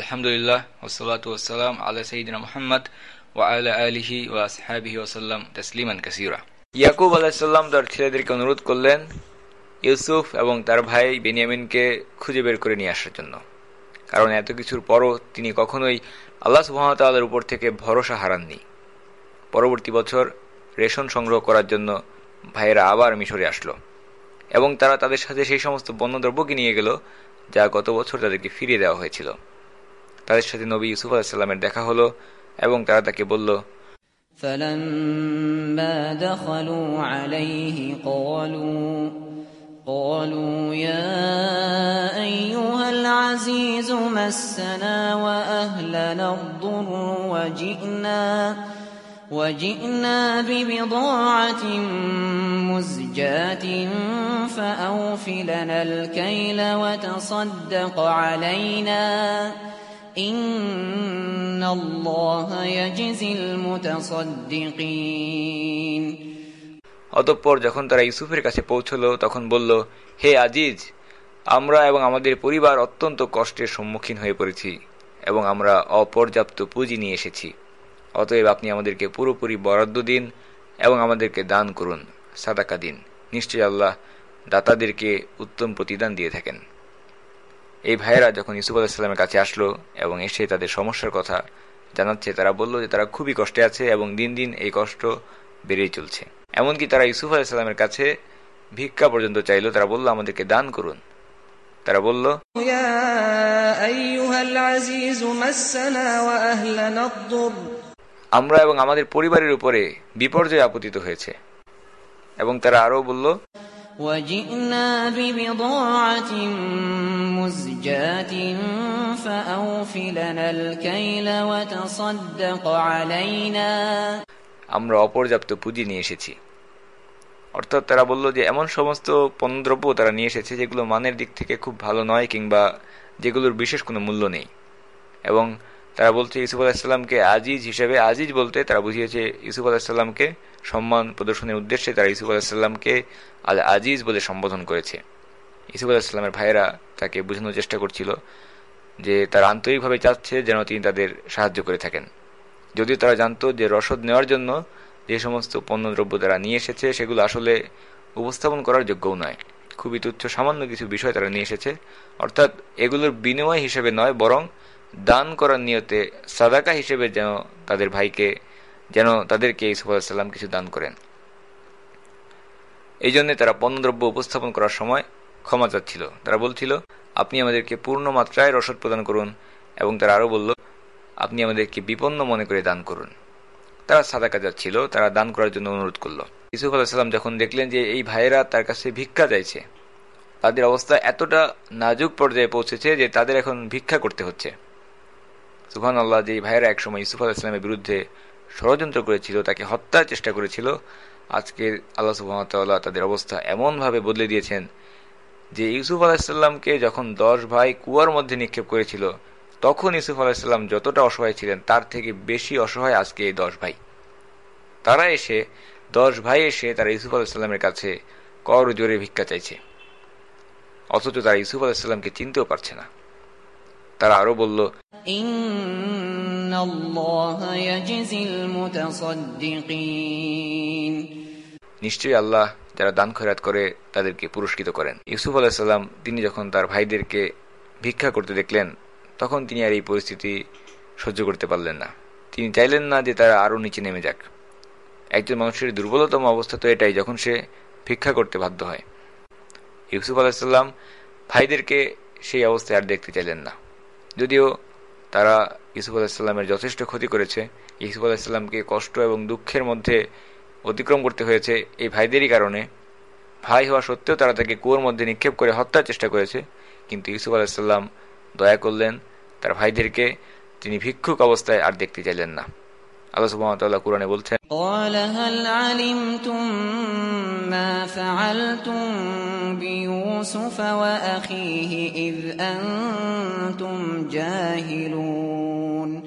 আলহামদুলিল্লাহ ওসলাত ওসালাম আল্লাহ মোহাম্মদ ও আল্লাহ আলহি ওসাল্লাম তসলিমান কাসিরা ইয়াকুব আলাহিসাল্লাম তার ছেলেদেরকে অনুরোধ করলেন, ইউসুফ এবং তার ভাই বেনিয়ামিনকে খুঁজে বের করে নিয়ে আসার জন্য। কারণ এত কিছুর পরও তিনি কখনোই আল্লাহ সুহামতাল্লার উপর থেকে ভরসা হারাননি। পরবর্তী বছর রেশন সংগ্রহ করার জন্য ভাইয়েরা আবার মিশরে আসলো এবং তারা তাদের সাথে সেই সমস্ত পণ্যদ্রব্যকে নিয়ে গেল, যা গত বছর তাদেরকে ফিরিয়ে দেওয়া হয়েছিল। তাদের সাথে নবী ইউসুফ আলাহিসাল্লামের দেখা হলো এবং তারা তাকে বলল فلما دخلوا عليه قالوا قالوا يا أيها العزيز مسنا وأهلنا الضر وجئنا وجئنا ببضاعة مزجاة فأوفلنا الكيل وتصدق علينا إن الله يجزي المتصدقين অতঃপর যখন তারা ইউসুফের কাছে পৌঁছল তখন বলল হে আজিজ আমরা এবং আমাদের পরিবার অত্যন্ত কষ্টের সম্মুখীন হয়ে পড়েছি এবং আমরা অপর্যাপ্ত পুঁজি নিয়ে এসেছি অতএব আপনি আমাদেরকে পুরোপুরি বরাদ্দ দিন এবং আমাদেরকে দান করুন সাদাকা দিন নিশ্চয় আল্লাহ দাতাদেরকে উত্তম প্রতিদান দিয়ে থাকেন এই ভাইয়েরা যখন ইউসুফ আলাহিসাল্লামের কাছে আসলো এবং এসে তাদের সমস্যার কথা জানাচ্ছে তারা বলল যে তারা খুবই কষ্টে আছে এবং দিন দিন এই কষ্ট বেড়েই চলছে। এমনকি তারা ইউসুফ আলাহিসাল্লামের কাছে ভিক্ষা পর্যন্ত চাইল তারা বলল আমাদেরকে দান করুন। তারা বলল আমরা এবং আমাদের পরিবারের উপরে বিপর্যয় আপতিত হয়েছে। এবং তারা আরও বলল وجئنا ببضاعة مزجاة فأوفلنا الكيل وتصدق علينا আমরা অপর্যাপ্ত পুঁজি নিয়ে এসেছি অর্থাৎ তারা বলল যে এমন সমস্ত পণ্যদ্রব্য তারা নিয়ে এসেছে যেগুলো মানের দিক থেকে খুব ভালো নয় কিংবা যেগুলোর বিশেষ কোনো মূল্য নেই এবং তারা বলছে ইউসুফ আলাহিসাল্লামকে আজিজ হিসেবে আজিজ বলতে তারা বুঝিয়েছে ইউসুফ আলাহিসাল্লামকে সম্মান প্রদর্শনের উদ্দেশ্যে তারা ইউসুফ আলাহিসাল্লামকে আল আজিজ বলে সম্বোধন করেছে। ইসুফ আলাহিসাল্লামের ভাইয়েরা তাকে বোঝানোর চেষ্টা করছিল যে তারা আন্তরিকভাবে চাচ্ছে যেন তিনি তাদের সাহায্য করে থাকেন। যদিও তারা জানতো যে রসদ নেওয়ার জন্য যে সমস্ত পণ্যদ্রব্য তারা নিয়ে এসেছে, সেগুলো আসলে উপস্থাপন করার যোগ্যও নয়। খুবই তুচ্ছ, সামান্য কিছু বিষয় তারা নিয়ে এসেছে। অর্থাৎ এগুলোর বিনিময় হিসেবে নয়, বরং দান করার নিয়তে সাদাকা হিসেবে যেন তাদের ভাইকে যেন তাদেরকে ইসুফ আলাহিসাল্লাম কিছু দান করেন। এই জন্য তারা পণ্যদ্রব্য উপস্থাপন করার সময় ক্ষমা চাচ্ছিল। তারা বলছিল, আপনি আমাদেরকে পূর্ণ মাত্রায় রসদ প্রদান করুন এবং তারা আরও বলল, আপনি আমাদেরকে বিপন্ন মনে করে দান করুন। তারা সাদাকা যাচ্ছিল, তারা দান করার জন্য অনুরোধ করল। ইসুফ আলাহিসাল্লাম যখন দেখলেন যে এই ভাইয়েরা তার কাছে ভিক্ষা চাইছে, তাদের অবস্থা এতটা নাজুক পর্যায়ে পৌঁছেছে যে তাদের এখন ভিক্ষা করতে হচ্ছে। সুহান আল্লাহ যে ভাইয়েরা একসময় ইসুফ আলাহিসাল্লামের বিরুদ্ধে ষড়যন্ত্র করেছিল, তাকে হত্যার চেষ্টা করেছিল আজকে আল্লাহ সুহামতাল্লাহ তাদের অবস্থা এমনভাবে বদলে দিয়েছেন যে ইউসুফ আলাহিসাল্লামকে যখন দশ ভাই কুয়ার মধ্যে নিক্ষেপ করেছিল, তখন ইউসুফ আলাহিসাল্লাম যতটা অসহায় ছিলেন, তার থেকে বেশি অসহায় আজকে এই দশ ভাই। তারা এসে, দশ ভাই এসে তারা ইউসুফ আলাহিসাল্লামের কাছে কর জোরে ভিক্ষা চাইছে। অথচ তারা ইউসুফ আলাহিসাল্লামকে চিনতেও পারছে না। তারা আরও বলল নিশ্চয়ই আল্লাহ যারা দান খয়রাত করে তাদেরকে পুরস্কৃত করেন। ইউসুফ আলাহিসাল্লাম তিনি যখন তার ভাইদেরকে ভিক্ষা করতে দেখলেন তখন তিনি আর এই পরিস্থিতি সহ্য করতে পারলেন না। তিনি চাইলেন না যে তারা আরও নিচে নেমে যাক। একজন মানুষের দুর্বলতম অবস্থা তো এটাই যখন সে ভিক্ষা করতে বাধ্য হয়। ইউসুফ আলাহিসাল্লাম ভাইদেরকে সেই অবস্থায় আর দেখতে চাইলেন না। যদিও তারা ইসুফ আলাহিসাল্লামের যথেষ্ট ক্ষতি করেছে, ইসুফ আলাহিসাল্লামকে কষ্ট এবং দুঃখের মধ্যে অতিক্রম করতে হয়েছে এই ভাইদেরই কারণে। ভাই হওয়া সত্ত্বেও তারা তাকে কুয়োর মধ্যে নিক্ষেপ করে হত্যার চেষ্টা করেছে, কিন্তু ইসুফ আলাহিসাল্লাম দয়া করলেন, তার ভাইদেরকে তিনি ভিক্ষুক অবস্থায় আর দেখতে চাইলেন না। আল্লাহ কোরআনে বলছেন قال هل علمتم ما فعلتم بيوسف وأخيه إذ أنتم جاهلون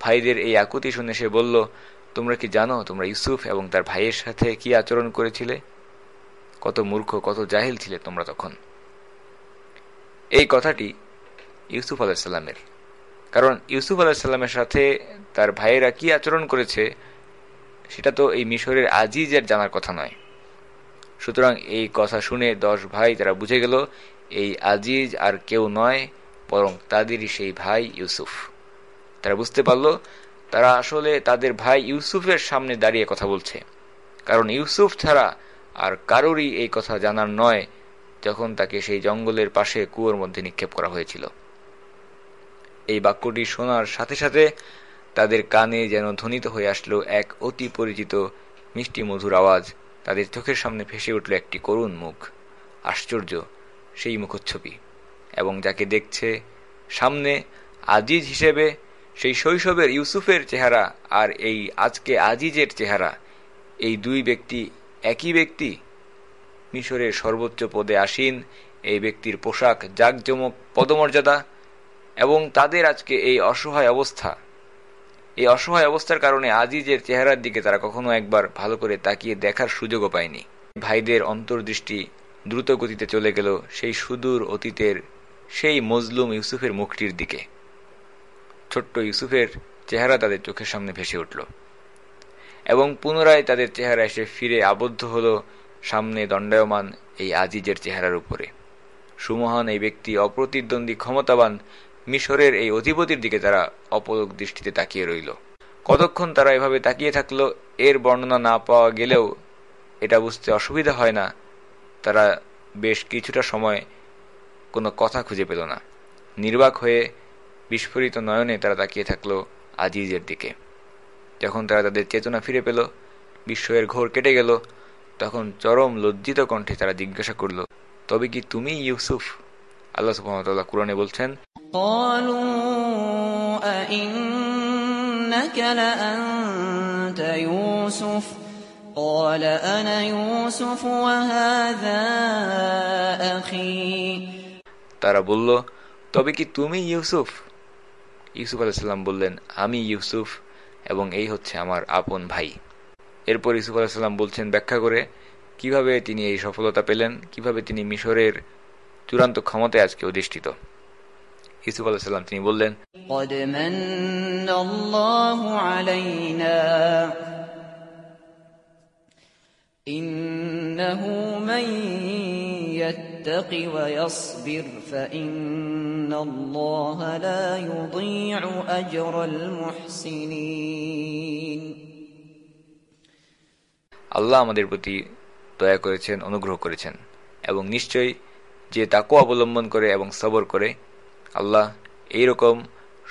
ভাইদের এই আকুতি শুনে সে বলল তোমরা কি জানো তোমরা ইউসুফ এবং তার ভাইয়ের সাথে কি আচরণ করেছিলে কত মূর্খ কত জাহিল ছিলে তোমরা তখন এই কথাটি ইউসুফ আলাহিসাল্লামের কারণ ইউসুফ আলাহিসাল্লামের সাথে তার ভাইয়েরা কি আচরণ করেছে সেটা তো এই মিশরের আজিজের জানার কথা নয় সুতরাং এই কথা শুনে দশ ভাই তারা বুঝে গেল, এই আজিজ আর কেউ নয়, বরং তাদেরই সেই ভাই ইউসুফ। তারা বুঝতে পারল, তারা আসলে তাদের ভাই ইউসুফের সামনে দাঁড়িয়ে কথা বলছে। কারণ ইউসুফ ছাড়া আর কারোরই এই কথা জানার নয়, যখন তাকে সেই জঙ্গলের পাশে কুয়োর মধ্যে নিক্ষেপ করা হয়েছিল। এই বাক্যটি শোনার সাথে সাথে তাদের কানে যেন ধ্বনিত হয়ে আসলো এক অতি পরিচিত মিষ্টি মধুর আওয়াজ। তাদের চোখের সামনে ভেসে উঠল একটি করুণ মুখ, আশ্চর্য সেই মুখচ্ছবি, এবং যাকে দেখছে সামনে আজিজ হিসেবে সেই শৈশবের ইউসুফের চেহারা আর এই আজকে আজিজের চেহারা। এই দুই ব্যক্তি একই ব্যক্তি? মিশরের সর্বোচ্চ পদে আসীন এই ব্যক্তির পোশাক জাকজমক, পদমর্যাদা, এবং তাদের আজকে এই অসহায় অবস্থা। এই অসহায় অবস্থার কারণে আজিজের চেহারার দিকে তারা কখনো একবার ভালো করে তাকিয়ে দেখার সুযোগও পায়নি। ভাইদের অন্তর্দৃষ্টি দ্রুত গতিতে চলে গেল সেই সুদূর অতীতের সেই মজলুম ইউসুফের মুখটির দিকে। ছোট্ট ইউসুফের চেহারা তাদের চোখের সামনে ভেসে উঠল এবং পুনরায় তাদের চেহারা এসে ফিরে আবদ্ধ হল সামনে দণ্ডায়মান এই আজিজের চেহারার উপরে। সুমহান এই ব্যক্তি অপ্রতিদ্বন্দ্বী, ক্ষমতাবান মিশরের এই অধিপতির দিকে তারা অপলক দৃষ্টিতে তাকিয়ে রইল। কতক্ষণ তারা এভাবে তাকিয়ে থাকল, এর বর্ণনা না পাওয়া গেলেও এটা বুঝতে অসুবিধা হয় না। তারা বেশ কিছুটা সময় কোনো কথা খুঁজে পেল না। নির্বাক হয়ে বিস্ফোরিত নয়নে তারা তাকিয়ে থাকল আজিজের দিকে। যখন তারা তাদের চেতনা ফিরে পেল, বিস্ময়ের ঘোর কেটে গেল, তখন চরম লজ্জিত কণ্ঠে তারা জিজ্ঞাসা করল, তবে কি তুমি ইউসুফ? আল্লাহ সুহামতাল্লাহ কুরআনে বলছেন قال أنا يوسف وهذا أخي তারা বলল তবে কি তুমি ইউসুফ ইউসুফ আলাইসাল্লাম বললেন আমি ইউসুফ এবং এই হচ্ছে আমার আপন ভাই এরপর ইউসুফ আলাহিসাল্লাম বলছেন ব্যাখ্যা করে কিভাবে তিনি এই সফলতা পেলেন কিভাবে তিনি মিশরের চূড়ান্ত ক্ষমতায় আজকে অধিষ্ঠিত ইসুফ আলাহিসাল্লাম তিনি বললেন إنه من يتق ويصبر فإن الله لا يضيع أجر المحسنين আল্লাহ আমাদের প্রতি দয়া করেছেন অনুগ্রহ করেছেন এবং নিশ্চয়ই যে তাকে অবলম্বন করে এবং সবর করে, আল্লাহ এই রকম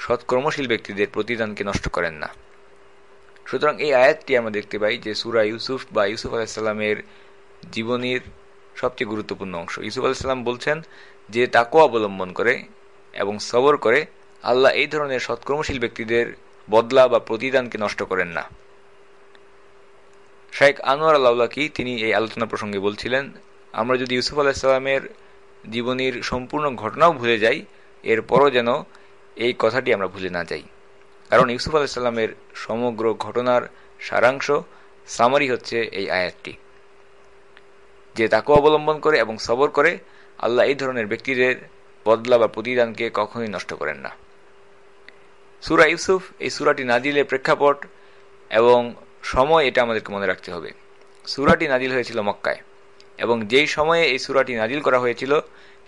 সৎকর্মশীল ব্যক্তিদের প্রতিদানকে নষ্ট করেন না। সুতরাং এই আয়াতটি আমরা দেখতে পাই যে সুরা ইউসুফ বা ইউসুফ আলাহিসাল্লামের জীবনীর সবচেয়ে গুরুত্বপূর্ণ অংশ। ইউসুফ আলাহিসাল্লাম বলছেন যে তাকে অবলম্বন করে এবং সবর করে আল্লাহ এই ধরনের সৎকর্মশীল ব্যক্তিদের বদলা বা প্রতিদানকে নষ্ট করেন না। শাইখ আনোয়ার আল্লাহ কি তিনি এই আলোচনা প্রসঙ্গে বলছিলেন, আমরা যদি ইউসুফ আলাহিসাল্লামের জীবনীর সম্পূর্ণ ঘটনাও ভুলে যাই, এরপরও যেন এই কথাটি আমরা ভুলে না যাই। কারণ ইউসুফ আলাহিসাল্লামের সমগ্র ঘটনার সারাংশ, সামারি হচ্ছে এই আয়াতটি। যে তাকে অবলম্বন করে এবং সবর করে, আল্লাহ এই ধরনের ব্যক্তিদের বদলা বা প্রতিদানকে কখনোই নষ্ট করেন না। সুরা ইউসুফ এই সুরাটি নাজিলের প্রেক্ষাপট এবং সময় এটা আমাদেরকে মনে রাখতে হবে। সুরাটি নাজিল হয়েছিল মক্কায়। এবং যেই সময়ে এই সুরাটি নাজিল করা হয়েছিল,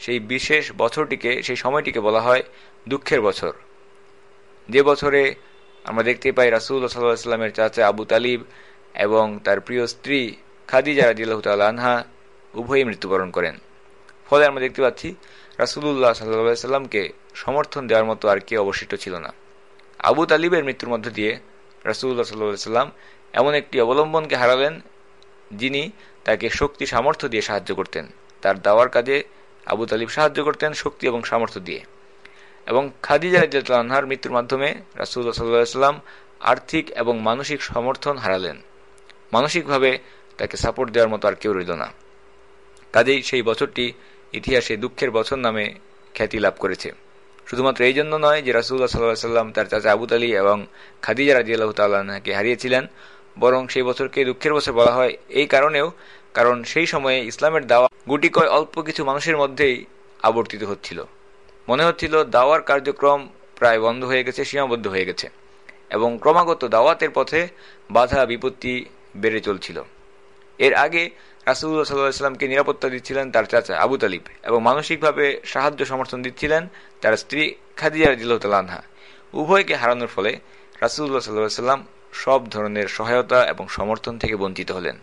সেই বিশেষ বছরটিকে, সেই সময়টিকে বলা হয় দুঃখের বছর। যে বছরে আমরা দেখতে পাই রাসুল সাল্লাহামের চাচা আবু তালিব এবং তার প্রিয় স্ত্রী খাদিজা রাজিল্লাহ আনহা উভয়ই মৃত্যুবরণ করেন। ফলে আমরা দেখতে পাচ্ছি রাসুল্লাহ সাল্লাহ সাল্লামকে সমর্থন দেওয়ার মতো আর কে অবশিষ্ট ছিল না। আবু তালিবের মৃত্যুর মধ্য দিয়ে রাসুল্লাহ সাল্লাহ সাল্লাম এমন একটি অবলম্বনকে হারালেন যিনি তাকে শক্তি, সামর্থ্য দিয়ে সাহায্য করতেন। তার দাওয়ার কাজে আবু তালিব সাহায্য করতেন শক্তি এবং সামর্থ্য দিয়ে। এবং খাদিজা রাজিয়ালহার মৃত্যুর মাধ্যমে রাসুল্লাহ সাল্লাম আর্থিক এবং মানসিক সমর্থন হারালেন। মানসিকভাবে তাকে সাপোর্ট দেওয়ার মতো আর কেউ রইল না। কাজেই সেই বছরটি ইতিহাসে দুঃখের বছর নামে খ্যাতি লাভ করেছে। শুধুমাত্র এই জন্য নয় যে রাসুল্লাহ সাল্লাহ সাল্লাম তার চাচা আবু তালি এবং খাদিজা রাজি আল্লাহ তাল্লাহকে হারিয়েছিলেন বরং সেই বছরকে দুঃখের বছর বলা হয় এই কারণেও, কারণ সেই সময়ে ইসলামের দাওয়া গুটি কয় অল্প কিছু মানুষের মধ্যেই আবর্তিত হচ্ছিল। মনে হচ্ছিল দাওয়ার কার্যক্রম প্রায় বন্ধ হয়ে গেছে, সীমাবদ্ধ হয়ে গেছে, এবং ক্রমাগত দাওয়াতের পথে বাধা, বিপত্তি বেড়ে চলছিল। এর আগে রাসুল্লাহ সাল্লাহামকে নিরাপত্তা দিচ্ছিলেন তার চাচা আবু তালিব এবং মানসিকভাবে সাহায্য সমর্থন দিচ্ছিলেন তার স্ত্রী খাদিজা রাজিল্লাহা উভয়কে হারানোর ফলে রাসুল্লাহ সাল্লাহ সাল্লাম সব ধরনের সহায়তা এবং সমর্থন থেকে বঞ্চিত হলেন।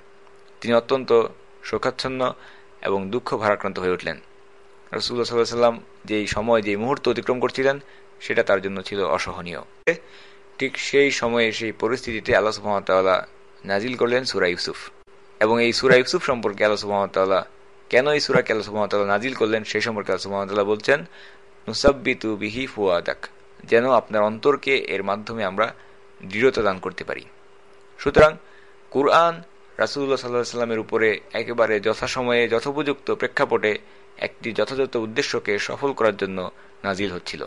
তিনি অত্যন্ত শোকাচ্ছন্ন এবং দুঃখ ভারাক্রান্ত হয়ে উঠলেন। রসুল্লাহ সাল্লাহ সাল্লাম যেই সময় যে মুহূর্ত অতিক্রম করছিলেন, সেটা তার জন্য ছিল অসহনীয়। ঠিক সেই সময়ে সেই পরিস্থিতিতে আল্লাহ সুহামতাল্লাহ নাজিল করলেন সুরা ইউসুফ। এবং এই সুরা ইউসুফ সম্পর্কে আল্লাহ সুহামতাল্লাহ কেন এই সুরাকে আল্লাহ সুহামতাল্লাহ নাজিল করলেন, সেই সম্পর্কে আল্লাহ সুহামতাল্লাহ বলছেন, নুসাব্বিতু বিহি ফুয়াদাক যেন আপনার অন্তরকে এর মাধ্যমে আমরা দৃঢ়তা দান করতে পারি। সুতরাং কুরআন রাসুল্লাহ সাল্লাহ সাল্লামের উপরে একেবারে যথাসময়ে যথোপযুক্ত প্রেক্ষাপটে একটি যথাযথ উদ্দেশ্যকে সফল করার জন্য নাজিল হচ্ছিল।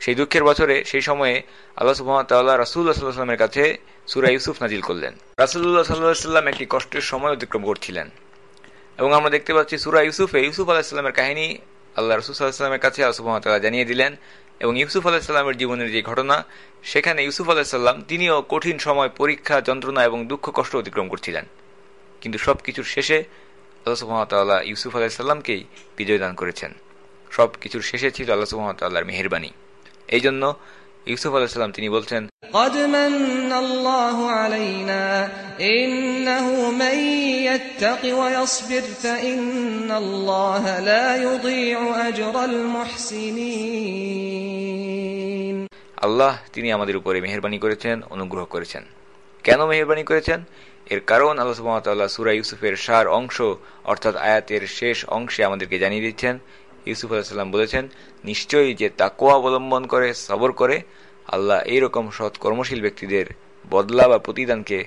সেই দুঃখের বছরে, সেই সময়ে আল্লাহ সুহামতাল্লাহ রাসুল্লাহ সাল্লাহ সাল্লামের কাছে সুরা ইউসুফ নাজিল করলেন। রাসুল্লাহ সাল্লাহ সাল্লাম একটি কষ্টের সময় অতিক্রম করছিলেন এবং আমরা দেখতে পাচ্ছি সুরা ইউসুফে ইউসুফ আলাহিসাল্লামের কাহিনী আল্লাহ রসুল সাল্লাহামের কাছে আল্লাহ সুহামতাল্লাহ জানিয়ে দিলেন এবং ইউসুফ আলাহিসাল্লামের জীবনের যে ঘটনা, সেখানে ইউসুফ আলাহিসাল্লাম তিনিও কঠিন সময় পরীক্ষা, যন্ত্রণা এবং দুঃখ, কষ্ট অতিক্রম করছিলেন। কিন্তু সব কিছুর শেষে আল্লাহ সুহামতাল্লাহ ইউসুফ আলাহিসাল্লামকেই বিজয় দান করেছেন। সব কিছুর শেষে ছিল আল্লাহ সুহামতাল্লাহর মেহরবানি এই জন্য ইউসুফ আলাহিসাল্লাম তিনি বলছেন قد من الله علينا إنه من يتق ويصبر فإن الله لا يضيع أجر المحسنين আল্লাহ তিনি আমাদের উপরে মেহরবানি করেছেন অনুগ্রহ করেছেন কেন মেহরবানি করেছেন এর কারণ আল্লাহ সুবাহতাল্লাহ সুরা ইউসুফের সার অংশ অর্থাৎ আয়াতের শেষ অংশে আমাদেরকে জানিয়ে দিচ্ছেন ইউসুফ আলাহিসাল্লাম বলেছেন, নিশ্চয়ই যে তাকোয়া অবলম্বন করে, সবর করে, আল্লাহ এইরকম সৎ কর্মশীল ব্যক্তিদের বদলা বা প্রতিদানকে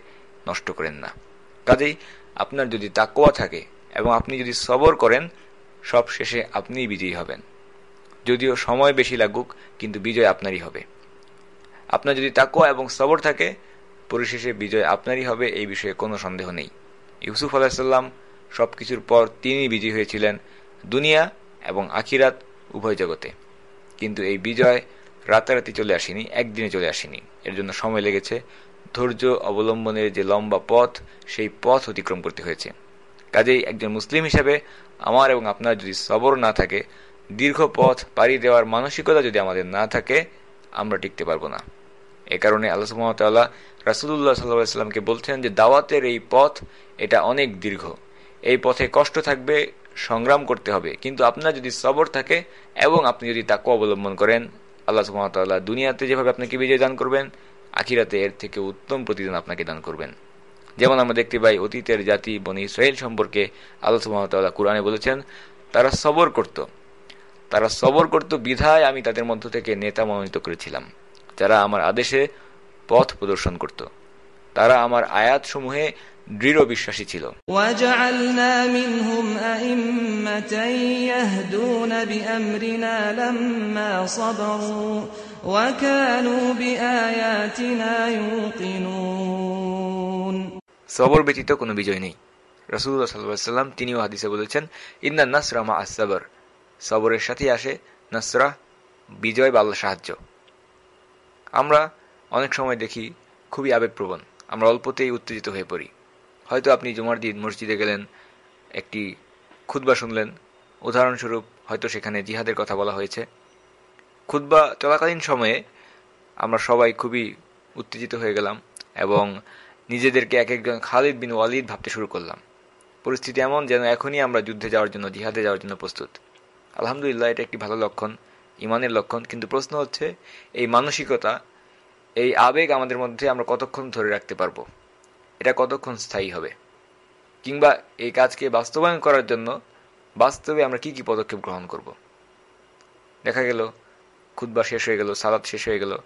নষ্ট করেন না। কাজেই আপনার যদি তাকোয়া থাকে এবং আপনি যদি সবর করেন, সব শেষে আপনিই বিজয়ী হবেন। যদিও সময় বেশি লাগুক, কিন্তু বিজয় আপনারই হবে। আপনার যদি তাকোয়া এবং সবর থাকে, পরিশেষে বিজয় আপনারই হবে, এই বিষয়ে কোনো সন্দেহ নেই। ইউসুফ আলাহিসাল্লাম সবকিছুর পর তিনি বিজয়ী হয়েছিলেন। দুনিয়া এবং আখিরাত উভয় জগতে। কিন্তু এই বিজয় রাতারাতি চলে আসেনি, একদিনে চলে আসেনি। এর জন্য সময় লেগেছে। ধৈর্য অবলম্বনের যে লম্বা পথ, সেই পথ অতিক্রম করতে হয়েছে। কাজেই একজন মুসলিম হিসাবে আমার এবং আপনার যদি সবর না থাকে, দীর্ঘ পথ পাড়ি দেওয়ার মানসিকতা যদি আমাদের না থাকে, আমরা টিকতে পারব না। এ কারণে আল্লাহ সুহামতাল্লাহ রাসুল্লাহ সাল্লাহ সাল্লামকে বলছেন যে দাওয়াতের এই পথ, এটা অনেক দীর্ঘ। এই পথে কষ্ট থাকবে সংগ্রাম করতে হবে। কিন্তু আপনার যদি সবর থাকে এবং আপনি যদি তাকে অবলম্বন করেন, আল্লাহ সুহামতাল্লাহ দুনিয়াতে যেভাবে আপনাকে বিজয় দান করবেন, আখিরাতে এর থেকে উত্তম প্রতিদান আপনাকে দান করবেন। যেমন আমরা দেখতে পাই অতীতের জাতি বনি ইসরায়েল সম্পর্কে আল্লাহ সুহামতাল্লাহ কোরআনে বলেছেন, তারা সবর করত। তারা সবর করত বিধায় আমি তাদের মধ্য থেকে নেতা মনোনীত করেছিলাম। যারা আমার আদেশে পথ প্রদর্শন করত। তারা আমার আয়াত সমূহে দৃঢ় বিশ্বাসী ছিল। সবর ব্যতীত কোনো বিজয় নেই। রসুল্লাহ সাল্লাম তিনিও হাদিসে বলেছেন ইন্না নাসরামা আসাবর সবরের সাথে আসে নাসরা বিজয় বা সাহায্য। আমরা অনেক সময় দেখি খুবই আবেগপ্রবণ। আমরা অল্পতেই উত্তেজিত হয়ে পড়ি। হয়তো আপনি জুমার দিন মসজিদে গেলেন, একটি খুদ্া শুনলেন। উদাহরণস্বরূপ, হয়তো সেখানে জিহাদের কথা বলা হয়েছে। খুদ্া চলাকালীন সময়ে আমরা সবাই খুবই উত্তেজিত হয়ে গেলাম এবং নিজেদেরকে এক একজন খালিদ বিন ওয়ালিদ ভাবতে শুরু করলাম। পরিস্থিতি এমন যেন এখনই আমরা যুদ্ধে যাওয়ার জন্য, জিহাদে যাওয়ার জন্য প্রস্তুত। আলহামদুলিল্লাহ, এটা একটি ভালো লক্ষণ, ইমানের লক্ষণ। কিন্তু প্রশ্ন হচ্ছে, এই মানসিকতা, এই আবেগ আমাদের মধ্যে আমরা কতক্ষণ ধরে রাখতে পারব? এটা কতক্ষণ স্থায়ী হবে? কিংবা এই কাজকে বাস্তবায়ন করার জন্য বাস্তবে আমরা কি কি পদক্ষেপ গ্রহণ করব? দেখা গেল খুদ্া শেষ হয়ে গেল সালাদ শেষ হয়ে গেল।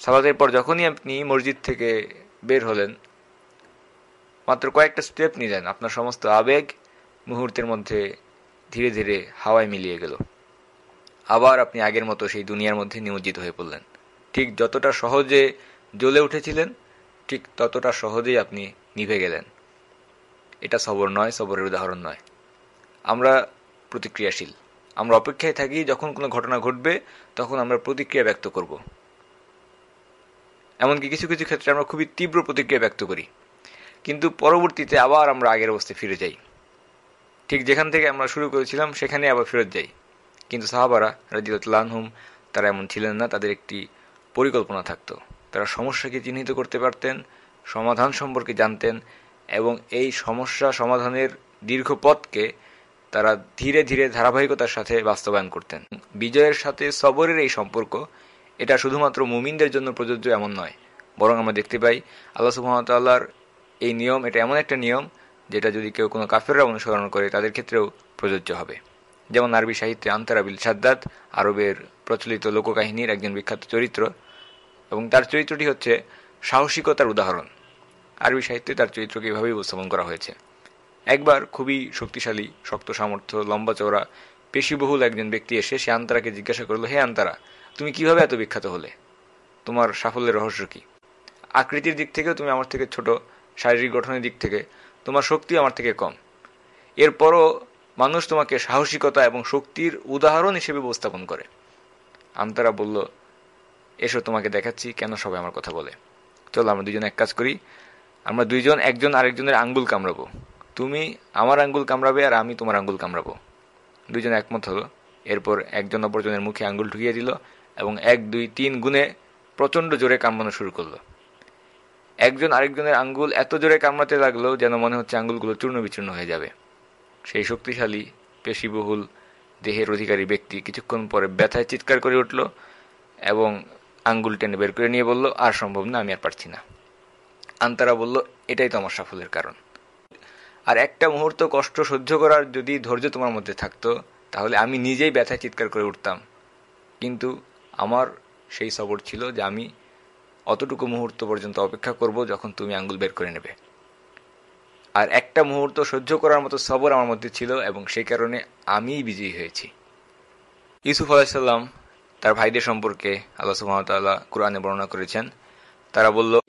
সালাদের পর যখনই আপনি মসজিদ থেকে বের হলেন, মাত্র কয়েকটা স্টেপ নিলেন, আপনার সমস্ত আবেগ মুহূর্তের মধ্যে ধীরে ধীরে হাওয়ায় মিলিয়ে গেল। আবার আপনি আগের মতো সেই দুনিয়ার মধ্যে নিমজ্জিত হয়ে পড়লেন। ঠিক যতটা সহজে জ্বলে উঠেছিলেন ঠিক ততটা সহজেই আপনি নিভে গেলেন। এটা সবর নয়, সবরের উদাহরণ নয়। আমরা প্রতিক্রিয়াশীল। আমরা অপেক্ষায় থাকি, যখন কোনো ঘটনা ঘটবে, তখন আমরা প্রতিক্রিয়া ব্যক্ত করব। এমনকি কিছু কিছু ক্ষেত্রে আমরা খুবই তীব্র প্রতিক্রিয়া ব্যক্ত করি। কিন্তু পরবর্তীতে আবার আমরা আগের অবস্থায় ফিরে যাই। ঠিক যেখান থেকে আমরা শুরু করেছিলাম, সেখানে আবার ফেরত যাই। কিন্তু সাহাবারা রাজিউল্লাহম তারা এমন ছিলেন না, তাদের একটি পরিকল্পনা থাকতো। তারা সমস্যাকে চিহ্নিত করতে পারতেন, সমাধান সম্পর্কে জানতেন এবং এই সমস্যা সমাধানের দীর্ঘ পথকে তারা ধীরে ধীরে ধারাবাহিকতার সাথে বাস্তবায়ন করতেন। বিজয়ের সাথে সবরের এই সম্পর্ক, এটা শুধুমাত্র মুমিনদের জন্য প্রযোজ্য এমন নয়। বরং আমরা দেখতে পাই আল্লাহ সুহামতাল্লাহর এই নিয়ম, এটা এমন একটা নিয়ম যেটা যদি কেউ কোনো কাফেররা অনুসরণ করে, তাদের ক্ষেত্রেও প্রযোজ্য হবে। যেমন আরবি সাহিত্যে আন্তরাবিল সাদ্দাত, আরবের প্রচলিত লোককাহিনীর একজন বিখ্যাত চরিত্র এবং তার চরিত্রটি হচ্ছে সাহসিকতার উদাহরণ। আরবি সাহিত্যে তার চরিত্রকে এভাবেই উপস্থাপন করা হয়েছে। একবার খুবই শক্তিশালী, শক্ত সামর্থ্য, লম্বা চওড়া, পেশিবহুল একজন ব্যক্তি এসে সে আন্তারাকে জিজ্ঞাসা করল, হে আন্তারা, তুমি কীভাবে এত বিখ্যাত হলে? তোমার সাফল্যের রহস্য কি? আকৃতির দিক থেকেও তুমি আমার থেকে ছোট, শারীরিক গঠনের দিক থেকে তোমার শক্তি আমার থেকে কম। এরপরও মানুষ তোমাকে সাহসিকতা এবং শক্তির উদাহরণ হিসেবে উপস্থাপন করে। আন্তারা বলল এসো, তোমাকে দেখাচ্ছি কেন সবাই আমার কথা বলে। চলো, আমরা দুজন এক কাজ করি। আমরা দুইজন, একজন আরেকজনের আঙ্গুল কামড়াবো। তুমি আমার আঙ্গুল কামড়াবে আর আমি তোমার আঙ্গুল কামড়াবো। দুইজন একমত হলো। এরপর একজন অপরজনের মুখে আঙ্গুল ঢুকিয়ে দিল এবং এক, দুই, তিন গুণে প্রচণ্ড জোরে কামড়ানো শুরু করল। একজন আরেকজনের আঙ্গুল এত জোরে কামড়াতে লাগল যেন মনে হচ্ছে আঙ্গুলগুলো চূর্ণ বিচূর্ণ হয়ে যাবে। সেই শক্তিশালী, পেশিবহুল, দেহের অধিকারী ব্যক্তি কিছুক্ষণ পরে ব্যথায় চিৎকার করে উঠল এবং আঙ্গুল টেনে বের করে নিয়ে বলল, আর সম্ভব না, আমি আর পারছি না। আন্তারা বলল, এটাই তো আমার সাফল্যের কারণ। আর একটা মুহূর্ত কষ্ট সহ্য করার যদি ধৈর্য তোমার মধ্যে থাকতো, তাহলে আমি নিজেই ব্যথায় চিৎকার করে উঠতাম। কিন্তু আমার সেই সবর ছিল যে আমি অতটুকু মুহূর্ত পর্যন্ত অপেক্ষা করব যখন তুমি আঙ্গুল বের করে নেবে। আর একটা মুহূর্ত সহ্য করার মতো সবর আমার মধ্যে ছিল এবং সেই কারণে আমিই বিজয়ী হয়েছি। ইউসুফ আলাহিসাল্লাম তার ভাইদের সম্পর্কে আল্লাহ সুহামতাল্লাহ কোরআনে বর্ণনা করেছেন। তারা বলল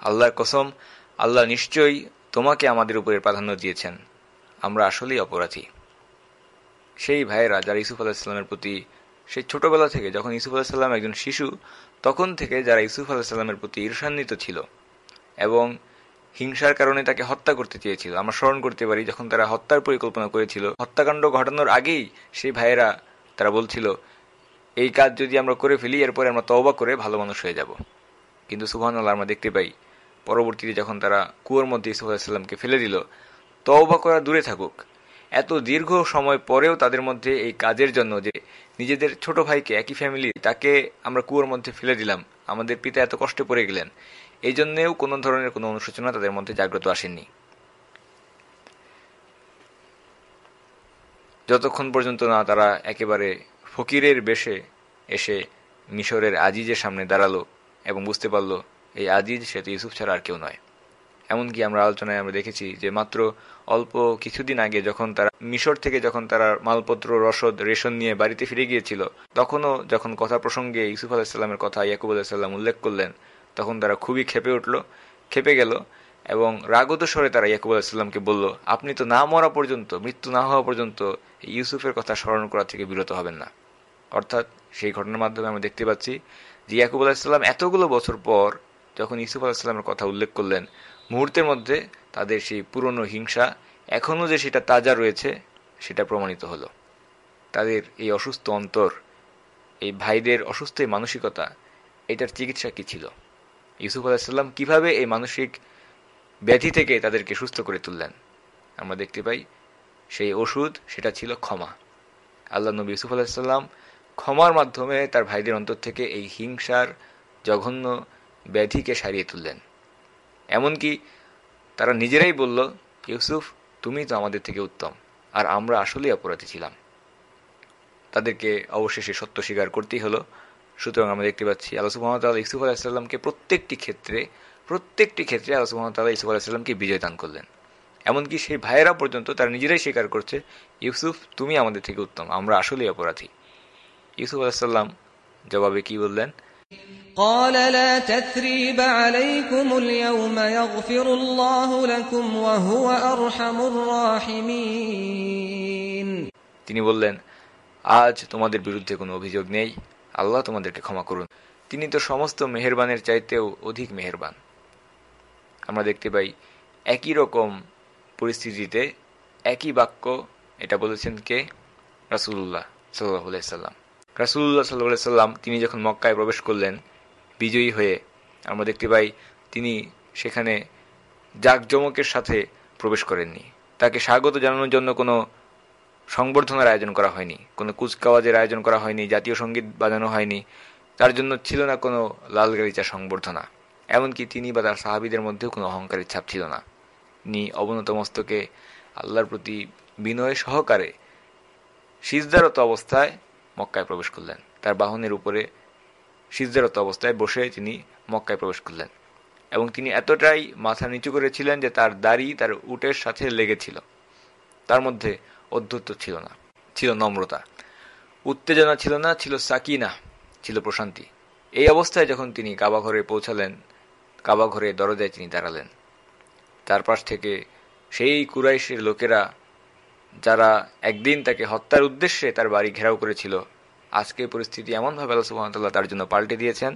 আল্লাহর কসম আল্লাহ নিশ্চয়ই তোমাকে আমাদের উপরে প্রাধান্য দিয়েছেন। আমরা আসলেই অপরাধী। সেই ভাইয়েরা যারা ইসুফ আলাহিসাল্লামের প্রতি সেই ছোটবেলা থেকে যখন ইসুফ আলাহিসাল্লাম একজন শিশু তখন থেকে যারা ইসুফ আলাহিসাল্লামের প্রতি ঈর্ষান্বিত ছিল এবং হিংসার কারণে তাকে হত্যা করতে চেয়েছিল। আমরা স্মরণ করতে পারি, যখন তারা হত্যার পরিকল্পনা করেছিল, হত্যাকাণ্ড ঘটানোর আগেই সেই ভাইয়েরা তারা বলছিল, এই কাজ যদি আমরা করে ফেলি, এরপরে আমরা তওবা করে ভালো মানুষ হয়ে যাব। কিন্তু সুবহান আল্লাহ আমরা দেখতে পাই, পরবর্তীতে যখন তারা কুয়োর মধ্যে ইসুফ ফেলে দিল, তওবা করা দূরে থাকুক। এত দীর্ঘ সময় পরেও তাদের মধ্যে এই কাজের জন্য যে নিজেদের ছোট ভাইকে, একই ফ্যামিলি তাকে আমরা কুয়োর মধ্যে ফেলে দিলাম, আমাদের পিতা এত কষ্টে পড়ে গেলেন। এই জন্যেও কোনো ধরনের কোনো অনুশোচনা তাদের মধ্যে জাগ্রত আসেননি যতক্ষণ পর্যন্ত না তারা একেবারে ফকিরের বেশে এসে মিশরের আজিজের সামনে দাঁড়াল এবং বুঝতে পারল, এই আজিজ সে তো ইউসুফ ছাড়া আর কেউ নয়। এমনকি আমরা আলোচনায় আমরা দেখেছি যে মাত্র অল্প কিছুদিন আগে যখন তারা মিশর থেকে যখন তারা মালপত্র, রসদ, রেশন নিয়ে বাড়িতে ফিরে গিয়েছিল, তখনও যখন কথা প্রসঙ্গে ইউসুফ আলাহিসাল্লামের কথা ইয়াকুব আলাহিসাল্লাম উল্লেখ করলেন তখন তারা খুবই খেপে উঠল, খেপে গেল এবং রাগত স্বরে তারা ইয়াকুব আলাহিসাল্লামকে বলল, আপনি তো না মরা পর্যন্ত, মৃত্যু না হওয়া পর্যন্ত ইউসুফের কথা স্মরণ করা থেকে বিরত হবেন না। অর্থাৎ সেই ঘটনার মাধ্যমে আমরা দেখতে পাচ্ছি যে ইয়াকুব আলাহিসাল্লাম এতগুলো বছর পর যখন ইউসুফ আলাহিসাল্লামের কথা উল্লেখ করলেন, মুহূর্তের মধ্যে তাদের সেই পুরনো হিংসা এখনও যে সেটা তাজা রয়েছে, সেটা প্রমাণিত হলো। তাদের এই অসুস্থ অন্তর, এই ভাইদের অসুস্থ মানসিকতা, এটার চিকিৎসা কি ছিল? ইউসুফ আলাহিসাল্লাম কীভাবে এই মানসিক ব্যাধি থেকে তাদেরকে সুস্থ করে তুললেন? আমরা দেখতে পাই সেই ওষুধ, সেটা ছিল ক্ষমা। আল্লাহ নবী ইউসুফ আলাহিসাল্লাম ক্ষমার মাধ্যমে তার ভাইদের অন্তর থেকে এই হিংসার জঘন্য ব্যাধিকে সারিয়ে তুললেন। এমনকি তারা নিজেরাই বলল, ইউসুফ, তুমি তো আমাদের থেকে উত্তম, আর আমরা আসলেই অপরাধী ছিলাম। তাদেরকে অবশেষে সত্য স্বীকার করতেই হলো। সুতরাং আমরা দেখতে পাচ্ছি আল্লাহ সুহামতাল্লাহ ইসুফ আলাহিসাল্লামকে প্রত্যেকটি ক্ষেত্রে প্রত্যেকটি ক্ষেত্রে আল্লাহ সুহামতাল্লাহ ইসুফ আলাহিসাল্লামকে বিজয় দান করলেন এমনকি সেই ভাইয়েরা পর্যন্ত তারা নিজেরাই স্বীকার করছে ইউসুফ তুমি আমাদের থেকে উত্তম আমরা আসলেই অপরাধী ইউসুফ আলাহিসাল্লাম জবাবে কি বললেন قال لا تثريب عليكم اليوم يغفر الله لكم وهو أرحم الراحمين তিনি বললেন আজ তোমাদের বিরুদ্ধে কোনো অভিযোগ নেই আল্লাহ তোমাদেরকে ক্ষমা করুন। তিনি তো সমস্ত মেহেরবানের চাইতেও অধিক মেহেরবান। আমরা দেখতে পাই একই রকম পরিস্থিতিতে একই বাক্য এটা বলেছেন কে? রাসুল্লাহ সাল্লাহ সাল্লাম। রাসুল্লাহ সাল্লাহ সাল্লাম তিনি যখন মক্কায় প্রবেশ করলেন, বিজয়ী হয়ে আমরা দেখতে পাই তিনি সেখানে জাকজমকের সাথে প্রবেশ করেননি। তাকে স্বাগত জানানোর জন্য কোনো সংবর্ধনার আয়োজন করা হয়নি, কোনো কুচকাওয়াজের আয়োজন করা হয়নি, জাতীয় সংগীত বাজানো হয়নি, তার জন্য ছিল না কোনো লাল গালিচা সংবর্ধনা, এমনকি তিনি বা তার সাহাবিদের মধ্যেও কোনো অহংকারের ছাপ ছিল না। তিনি অবনত মস্তকে আল্লাহর প্রতি বিনয় সহকারে সিজদারত অবস্থায় মক্কায় প্রবেশ করলেন। তার বাহনের উপরে সিজদারত অবস্থায় বসে তিনি মক্কায় প্রবেশ করলেন এবং তিনি এতটাই মাথা নিচু করেছিলেন যে তার দাড়ি তার উটের সাথে লেগেছিল। তার মধ্যে অধ্যত্ত ছিল না, ছিল নম্রতা। উত্তেজনা ছিল না, ছিল সাকিনা, ছিল প্রশান্তি। এই অবস্থায় যখন তিনি কাবা ঘরে পৌঁছালেন কাবা ঘরে দরজায় তিনি দাঁড়ালেন। তার পাশ থেকে সেই কুরাইশের লোকেরা, যারা একদিন তাকে হত্যার উদ্দেশ্যে তার বাড়ি ঘেরাও করেছিল আজকের পরিস্থিতি এমনভাবে আল্লাহ সুবাহতাল্লাহ তার জন্য পাল্টে দিয়েছেন।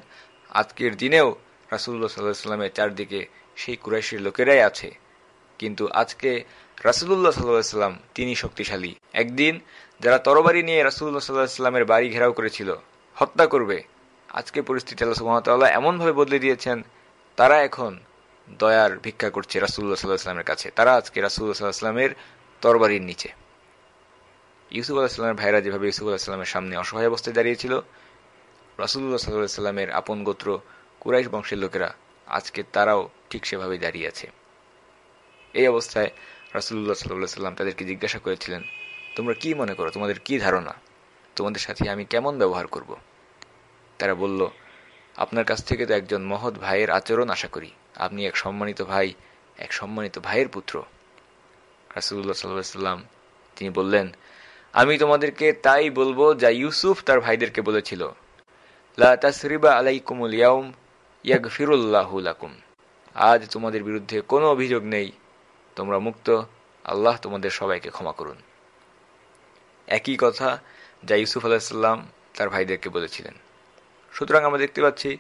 আজকের দিনেও রাসুল্লাহ সাল্লাহ সাল্লামের চারদিকে সেই কুরাইশের লোকেরাই আছে। কিন্তু আজকে রাসুল্লাহ সাল্লাহ সাল্লাম তিনি শক্তিশালী। একদিন যারা তরবারি নিয়ে রাসুল্লাহ সাল্লাহ সাল্লামের বাড়ি ঘেরাও করেছিল, হত্যা করবে। আজকে পরিস্থিতি আল্লাহ সুবাহতাল্লাহ এমনভাবে বদলে দিয়েছেন, তারা এখন দয়ার ভিক্ষা করছে রাসুল্লাহ সাল্লাহ সাল্লামের কাছে। তারা আজকে রাসুল্লাহ সাল্লাহ সাল্লামের তরবারির নিচে। ইউসুফ আলাহিসাল্লামের ভাইরা যেভাবে ইউসুফ আলাহিসাল্লামের সামনে অসহায় অবস্থায় দাঁড়িয়েছিল রাসুল্লাহ সাল্লাহ সাল্লামের আপন গোত্র কুরাইশ বংশের লোকেরা আজকে তারাও ঠিক সেভাবে দাঁড়িয়ে আছে। এই অবস্থায় রাসুল্লাহ সাল্লাহ সাল্লাম তাদেরকে জিজ্ঞাসা করেছিলেন, তোমরা কি মনে করো? তোমাদের কি ধারণা? তোমাদের সাথে আমি কেমন ব্যবহার করব? তারা বলল, আপনার কাছ থেকে তো একজন মহৎ ভাইয়ের আচরণ আশা করি। আপনি এক সম্মানিত ভাই, এক সম্মানিত ভাইয়ের পুত্র। রাসুল্লাহ সাল্লাহ সাল্লাম তিনি বললেন, আমি তোমাদেরকে তাই বলব যা ইউসুফ তার ভাইদেরকে বলেছিল, লা তাসরিবা আলাইকুমুল ইয়াউম ইয়াগফিরুল্লাহু লাকুম। আজ তোমাদের বিরুদ্ধে কোনো অভিযোগ নেই। তোমরা মুক্ত, আল্লাহ তোমাদের সবাইকে ক্ষমা করুন। একই কথা যা ইউসুফ আলাহিসাল্লাম তার ভাইদেরকে বলেছিলেন। সুতরাং আমরা দেখতে পাচ্ছি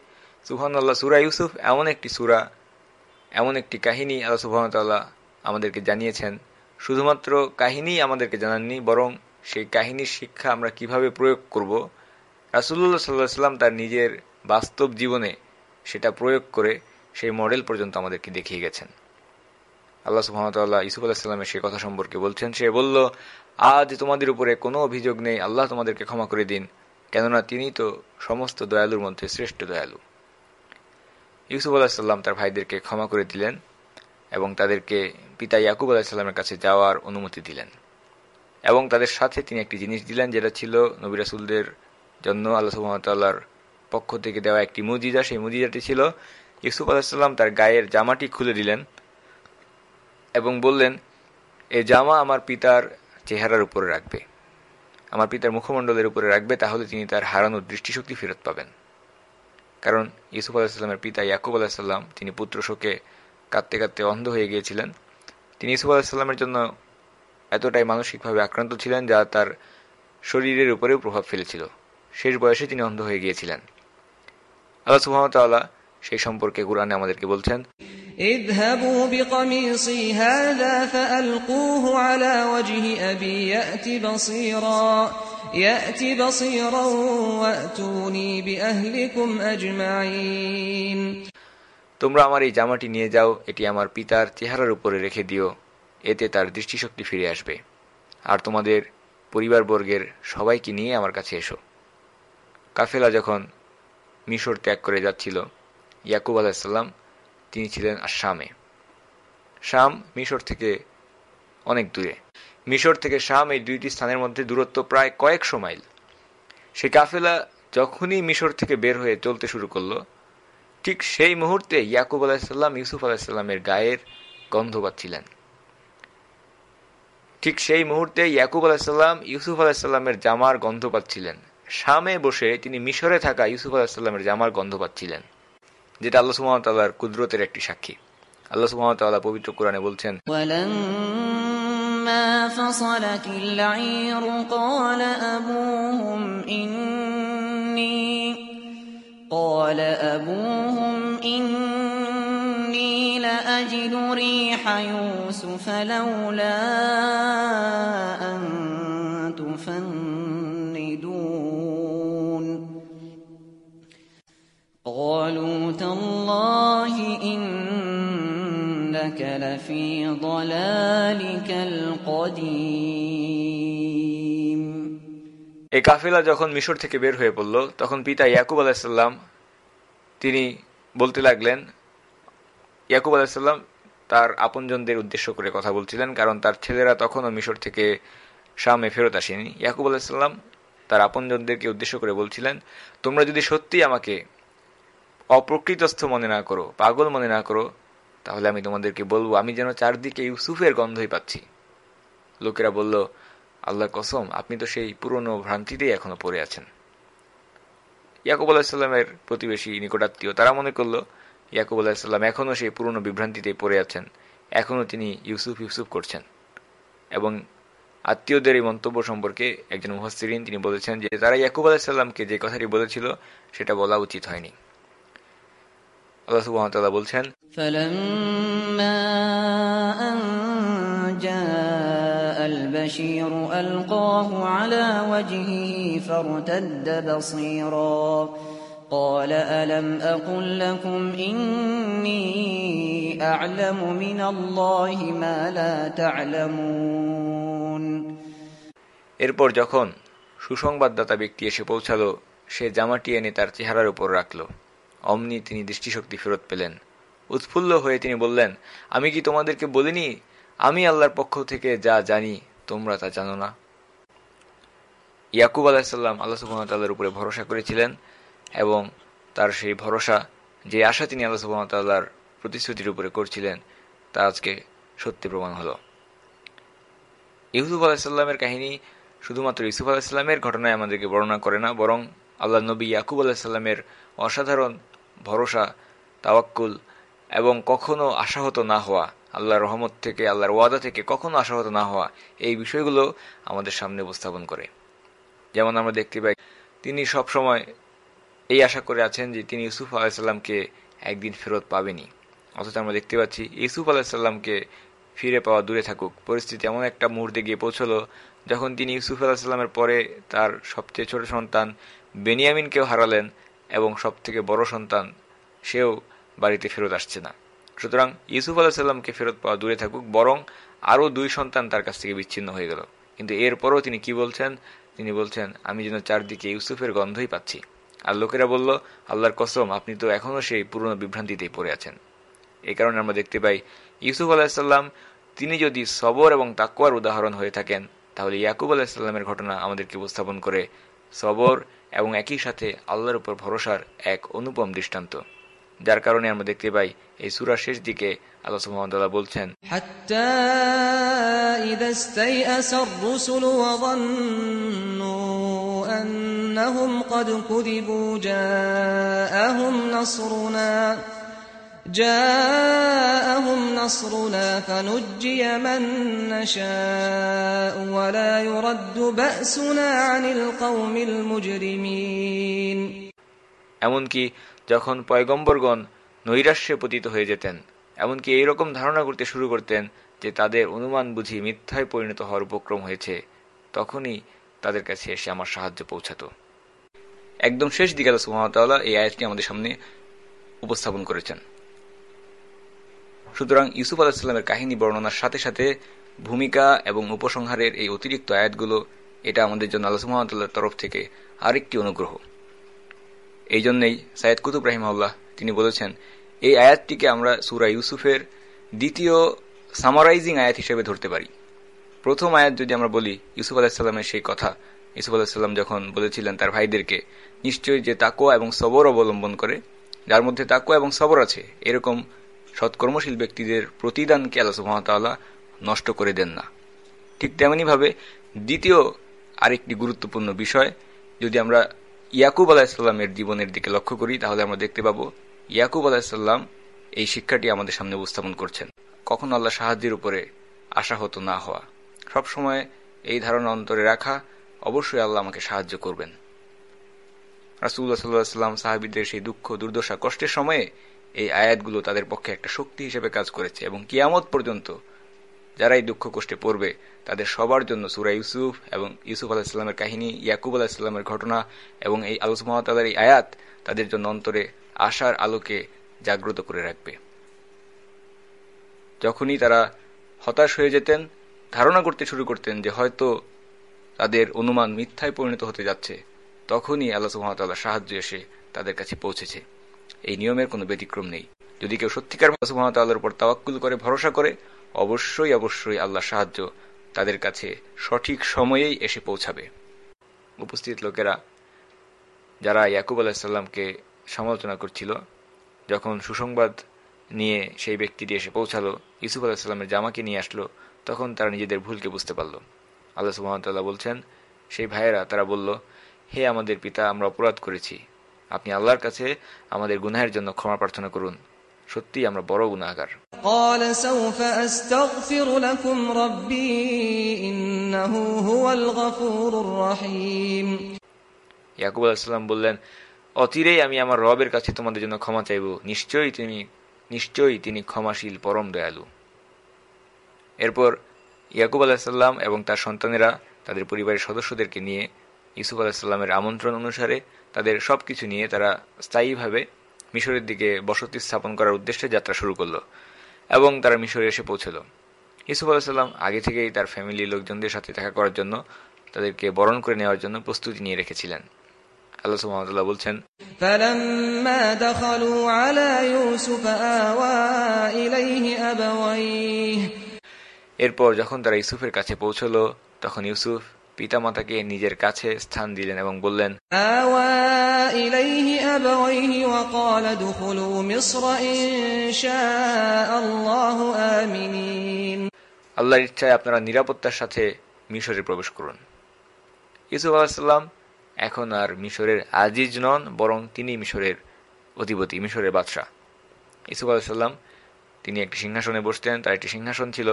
সুহান আল্লাহ সুরা ইউসুফ এমন একটি সুরা, এমন একটি কাহিনী আল্লাহ সুবাহতাল্লাহ আমাদেরকে জানিয়েছেন। শুধুমাত্র কাহিনী আমাদেরকে জানাননি, বরং সেই কাহিনীর শিক্ষা আমরা কীভাবে প্রয়োগ করব রাসুল্লাহ সাল্লাহ সাল্লাম তার নিজের বাস্তব জীবনে সেটা প্রয়োগ করে সেই মডেল পর্যন্ত আমাদেরকে দেখিয়ে গেছেন। আল্লাহ সুহামতাল্লাহ ইসুফ আলাহিসাল্লামের সে কথা সম্পর্কে বলছেন, সে বলল, আজ তোমাদের উপরে কোনো অভিযোগ নেই, আল্লাহ তোমাদেরকে ক্ষমা করে দিন। কেননা তিনি তো সমস্ত দয়ালুর মধ্যে শ্রেষ্ঠ দয়ালু। ইউসুফ আলাহিসাল্লাম তার ভাইদেরকে ক্ষমা করে দিলেন এবং তাদেরকে পিতা ইয়াকুব আলাহিসাল্লামের কাছে যাওয়ার অনুমতি দিলেন। এবং তাদের সাথে তিনি একটি জিনিস দিলেন, যেটা ছিল নবিরাসুলদের জন্য আল্লাহ সুহামতাল্লাহর পক্ষ থেকে দেওয়া একটি মুজিজা। সেই মুজিজাটি ছিল, ইউসুফ আলাহিসাল্লাম তার গায়ের জামাটি খুলে দিলেন এবং বললেন, এ জামা আমার পিতার চেহারার উপরে রাখবে। আমার পিতার মুখমণ্ডলের উপরে রাখবে, তাহলে তিনি তার হারানোর দৃষ্টিশক্তি ফেরত পাবেন। কারণ ইউসুফ আলাহিসাল্লামের পিতা ইয়াকুব আলাহিসাল্লাম তিনি পুত্র শোকে কাঁদতে কাঁদতে অন্ধ হয়ে গিয়েছিলেন। তিনি ইউসুফ আলাহিসাল্লামের জন্য এতটাই মানসিকভাবে আক্রান্ত ছিলেন, যা তার শরীরের উপরেও প্রভাব ফেলেছিল। শেষ বয়সে তিনি অন্ধ হয়ে গিয়েছিলেন। আল্লাহ সুহামতাল্লাহ সেই সম্পর্কে কোরআনে আমাদেরকে বলছেন اذهبوا بقميصي هذا فألقوه على وجه أبي يأت بصيرا يأت بصيرا وأتوني بأهلكم أجمعين তোমরা আমার এই জামাটি নিয়ে যাও এটি আমার পিতার চেহারার উপরে রেখে দিও এতে তার দৃষ্টিশক্তি ফিরে আসবে আর তোমাদের পরিবারবর্গের সবাইকে নিয়ে আমার কাছে এসো কাফেলা যখন মিশর ত্যাগ করে যাচ্ছিল ইয়াকুব আলাহিসাল্লাম তিনি ছিলেন শামে শাম মিশর থেকে অনেক দূরে। মিশর থেকে শাম এই দুইটি স্থানের মধ্যে দূরত্ব প্রায় কয়েকশো মাইল। সে কাফেলা যখনই মিশর থেকে বের হয়ে চলতে শুরু করল, ঠিক সেই মুহূর্তে ইয়াকুব আলাহিসাল্লাম ইউসুফ আলাহিসাল্লামের গায়ের গন্ধ পাচ্ছিলেন। ঠিক সেই মুহূর্তে ইয়াকুব আলাহিসাল্লাম ইউসুফ আলাহিসাল্লামের জামার গন্ধ পাচ্ছিলেন। শামে বসে তিনি মিশরে থাকা ইউসুফ আলাহিসাল্লামের জামার গন্ধ পাচ্ছিলেন। যেটা আল্লাহ সুহামতাল্লাহর কুদরতের একটি সাক্ষী আল্লাহ সুহামতাল্লাহ পবিত্র কোরআনে বলছেন ولما فصلت العير قال أبوهم إني قال أبوهم إني لأجد ريح يوسف لولا أن تفندون قالوا إنك لفي ضلالك القديم এই কাফেলা যখন মিশর থেকে বের হয়ে পড়ল তখন পিতা ইয়াকুব আলাহিসাল্লাম তিনি বলতে লাগলেন ইয়াকুব আলাহিসাল্লাম তার আপনজনদের উদ্দেশ্য করে কথা বলছিলেন কারণ তার ছেলেরা তখনও মিশর থেকে শামে ফেরত আসেনি ইয়াকুব আলাহিসাল্লাম তার আপনজনদেরকে উদ্দেশ্য করে বলছিলেন তোমরা যদি সত্যি আমাকে অপ্রকৃতস্থ মনে না করো পাগল মনে না করো তাহলে আমি তোমাদেরকে বলব, আমি যেন চারদিকে ইউসুফের গন্ধই পাচ্ছি। লোকেরা বলল, আল্লাহ কসম, আপনি তো সেই পুরনো ভ্রান্তিতেই এখনও পড়ে আছেন। ইয়াকুব আলাহিসাল্লামের প্রতিবেশী নিকটাত্মীয়, তারা মনে করল, ইয়াকুব আলাহিসাল্লাম এখনও সেই পুরনো বিভ্রান্তিতেই পড়ে আছেন। এখনও তিনি ইউসুফ ইউসুফ করছেন। এবং আত্মীয়দের এই মন্তব্য সম্পর্কে একজন মুহাসিরিন তিনি বলেছেন যে, তারা ইয়াকুব আলাহিসাল্লামকে যে কথাটি বলেছিল, সেটা বলা উচিত হয়নি। আল্লাহ সুবাহতাল্লাহ বলছেন فلما أن جاء البشير ألقاه على وجهه فارتد بصيرا قال ألم أقل لكم إني أعلم من الله ما لا تعلمون এরপর যখন সুসংবাদদাতা ব্যক্তি এসে পৌঁছালো সে জামাটি এনে তার চেহারার উপর রাখল অমনি তিনি দৃষ্টিশক্তি ফেরত পেলেন। উৎফুল্ল হয়ে তিনি বললেন, আমি কি তোমাদেরকে বলিনি? আমি আল্লাহর পক্ষ থেকে যা জানি, তোমরা তা জানো না। ইয়াকুব আলাহিসাল্লাম আল্লাহ সুবাহতাল্লাহর উপরে ভরসা করেছিলেন এবং তার সেই ভরসা, যে আশা তিনি আল্লাহ সুবাহতাল্লাহর প্রতিশ্রুতির উপরে করছিলেন, তা আজকে সত্যি প্রমাণ হলো। ইউসুফ আলাহিসাল্লামের কাহিনী শুধুমাত্র ইউসুফ আলাহিসাল্লামের ঘটনায় আমাদেরকে বর্ণনা করে না, বরং আল্লাহ নবী ইয়াকুব আলাহিসাল্লামের অসাধারণ ভরসা, তাওয়াক্কুল এবং কখনো আশাহত না হওয়া, আল্লাহর রহমত থেকে, আল্লাহর ওয়াদা থেকে কখনো আশাহত না হওয়া, এই বিষয়গুলো আমাদের সামনে উপস্থাপন করে। যেমন আমরা দেখতে পাই, তিনি সব সময় এই আশা করে আছেন যে তিনি ইউসুফ আলাহিসাল্লামকে একদিন ফেরত পাবেনি অথচ আমরা দেখতে পাচ্ছি, ইউসুফ আলাহিসাল্লামকে ফিরে পাওয়া দূরে থাকুক। পরিস্থিতি এমন একটা মুহূর্তে গিয়ে পৌঁছলো, যখন তিনি ইউসুফ আলাহিসাল্লামের পরে তার সবচেয়ে ছোট সন্তান বেনিয়ামিনকেও হারালেন। এবং সব থেকে বড় সন্তান, সেও বাড়িতে ফেরত আসছে না। সুতরাং ইউসুফ আলাহিসাল্লামকে ফেরত পাওয়া দূরে থাকুক, বরং আরও দুই সন্তান তার কাছ থেকে বিচ্ছিন্ন হয়ে গেল। কিন্তু এরপরও তিনি কি বলছেন? তিনি বলছেন, আমি যেন চারদিকে ইউসুফের গন্ধই পাচ্ছি। আর লোকেরা বলল, আল্লাহর কসম, আপনি তো এখনও সেই পুরনো বিভ্রান্তিতেই পড়ে আছেন। এই কারণে আমরা দেখতে পাই, ইউসুফ আলাহিসাল্লাম তিনি যদি সবর এবং তাকুয়ার উদাহরণ হয়ে থাকেন, তাহলে ইয়াকুব আলাহিসাল্লামের ঘটনা আমাদেরকে উপস্থাপন করে সবর এবং একই সাথে আল্লাহর উপর ভরসার এক অনুপম দৃষ্টান্ত যার কারণে আমরা দেখতে পাই এই সুরার শেষ দিকে আল্লাহ সুহামতাল্লাহ বলছেন حتى إذا استيأس الرسل وظنوا أنهم قد كذبوا جاءهم نصرنا جاءهم نصرنا فنجي من نشاء ولا يرد بأسنا عن القوم المجرمين এমনকি যখন পয়গম্বরগণ নৈরাশ্যে পতিত হয়ে যেতেন এমনকি এইরকম ধারণা করতে শুরু করতেন যে তাদের অনুমান বুঝি মিথ্যায় পরিণত হওয়ার উপক্রম হয়েছে তখনই তাদের কাছে এসে আমার সাহায্য পৌঁছাত একদম শেষ দিকে আল্লাহ সুহামতাল্লাহ এই আয়াতটি আমাদের সামনে উপস্থাপন করেছেন সুতরাং ইউসুফ আলাহিসাল্লামের কাহিনী বর্ণনার সাথে সাথে ভূমিকা এবং উপসংহারের এই অতিরিক্ত আয়াতগুলো এটা আমাদের জন্য আল্লাহ সুহামতাল্লাহর তরফ থেকে আরেকটি অনুগ্রহ। এই জন্যই সাইয়দ কুতুব রাহিমাউল্লাহ তিনি বলেছেন, এই আয়াতটিকে আমরা সুরা ইউসুফের দ্বিতীয় সামারাইজিং আয়াত হিসেবে ধরতে পারি। প্রথম আয়াত যদি আমরা বলি ইউসুফ আলাহিসাল্লামের সেই কথা, ইউসুফ আলাহিসাল্লাম যখন বলেছিলেন তার ভাইদেরকে, নিশ্চয়ই যে তাকুয়া এবং সবর অবলম্বন করে, যার মধ্যে তাকুয়া এবং সবর আছে, এরকম সৎকর্মশীল ব্যক্তিদের প্রতিদানকে আল্লাহ সুহামতাল্লাহ নষ্ট করে দেন না। ঠিক তেমনিভাবে দ্বিতীয় আরেকটি গুরুত্বপূর্ণ বিষয়, যদি আমরা ইয়াকুব আলাহিসাল্লামের জীবনের দিকে লক্ষ্য করি, তাহলে আমরা দেখতে পাবো ইয়াকুব আলাহিসাল্লাম এই শিক্ষাটি আমাদের সামনে উপস্থাপন করছেন। কখন আল্লাহ সাহায্যের উপরে আশা হতো না হওয়া। সবসময় এই ধারণা অন্তরে রাখা অবশ্যই আল্লাহ আমাকে সাহায্য করবেন। রাসুল্লাহ সাল্লাহ সাল্লাম সাহাবিদের সেই দুঃখ দুর্দশা কষ্টের সময়ে এই আয়াতগুলো তাদের পক্ষে একটা শক্তি হিসেবে কাজ করেছে এবং কিয়ামত পর্যন্ত যারা এই দুঃখ কষ্টে পড়বে, তাদের সবার জন্য সুরা ইউসুফ এবং ইউসুফ আলাহিসাল্লামের কাহিনী, ইয়াকুব আলাহিসাল্লামের ঘটনা এবং এই আলোচ মহাতালার এই আয়াত তাদের জন্য অন্তরে আশার আলোকে জাগ্রত করে রাখবে। যখনই তারা হতাশ হয়ে যেতেন, ধারণা করতে শুরু করতেন যে হয়তো তাদের অনুমান মিথ্যায় পরিণত হতে যাচ্ছে, তখনই আল্লাহ সুহামতাল্লাহ সাহায্য এসে তাদের কাছে পৌঁছেছে। এই নিয়মের কোনো ব্যতিক্রম নেই। যদি কেউ সত্যিকার সুহামতাল্লাহর উপর তাওয়াক্কুল করে, ভরসা করে, অবশ্যই অবশ্যই আল্লাহ সাহায্য তাদের কাছে সঠিক সময়েই এসে পৌঁছাবে। উপস্থিত লোকেরা, যারা ইয়াকুব আলাহিসাল্লামকে সমালোচনা করছিল, যখন সুসংবাদ নিয়ে সেই ব্যক্তিটি এসে পৌঁছালো, ইউসুফ আলাহিসাল্লামের জামাকে নিয়ে আসলো, তখন তারা নিজেদের ভুলকে বুঝতে পারল। আল্লাহ সুহামতাল্লাহ বলছেন, সেই ভাইয়েরা, তারা বলল, হে আমাদের পিতা, আমরা অপরাধ করেছি। আপনি আল্লাহর কাছে আমাদের গুনাহের জন্য ক্ষমা প্রার্থনা করুন। সত্যি আমরা বড় গুণাগার ইয়াকুব আলাইসাল্লাম বললেন অতিরেই আমি আমার রবের কাছে তোমাদের জন্য ক্ষমা চাইব। নিশ্চয়ই তিনি নিশ্চয়ই তিনি ক্ষমাশীল পরম দয়ালু। এরপর ইয়াকুব আলাহিসাল্লাম এবং তার সন্তানেরা তাদের পরিবারের সদস্যদেরকে নিয়ে ইউসুফ আলাহিসাল্লামের আমন্ত্রণ অনুসারে তাদের সবকিছু নিয়ে তারা স্থায়ীভাবে মিশরের দিকে বসতি স্থাপন করার উদ্দেশ্যে যাত্রা শুরু করলো এবং তারা মিশরে এসে পৌঁছল ইউসুফ আলাহিসাল্লাম আগে থেকেই তার ফ্যামিলির লোকজনদের সাথে দেখা করার জন্য তাদেরকে বরণ করে নেওয়ার জন্য প্রস্তুতি নিয়ে রেখেছিলেন আল্লাহ সুহামতাল্লাহ বলছেন فلما دخلوا على يوسف آوى إليه أبويه এরপর যখন তারা ইউসুফের কাছে পৌঁছল তখন ইউসুফ পিতামাতাকে নিজের কাছে স্থান দিলেন এবং বললেন আল্লাহর ইচ্ছায় আপনারা নিরাপত্তার সাথে মিশরে প্রবেশ করুন। ইসুফ আলাহাম এখন আর মিশরের আজিজ নন বরং তিনি মিশরের অধিপতি মিশরের বাদশাহ। ইসুফ আলাহিসাল্লাম তিনি একটি সিংহাসনে বসতেন তার একটি সিংহাসন ছিল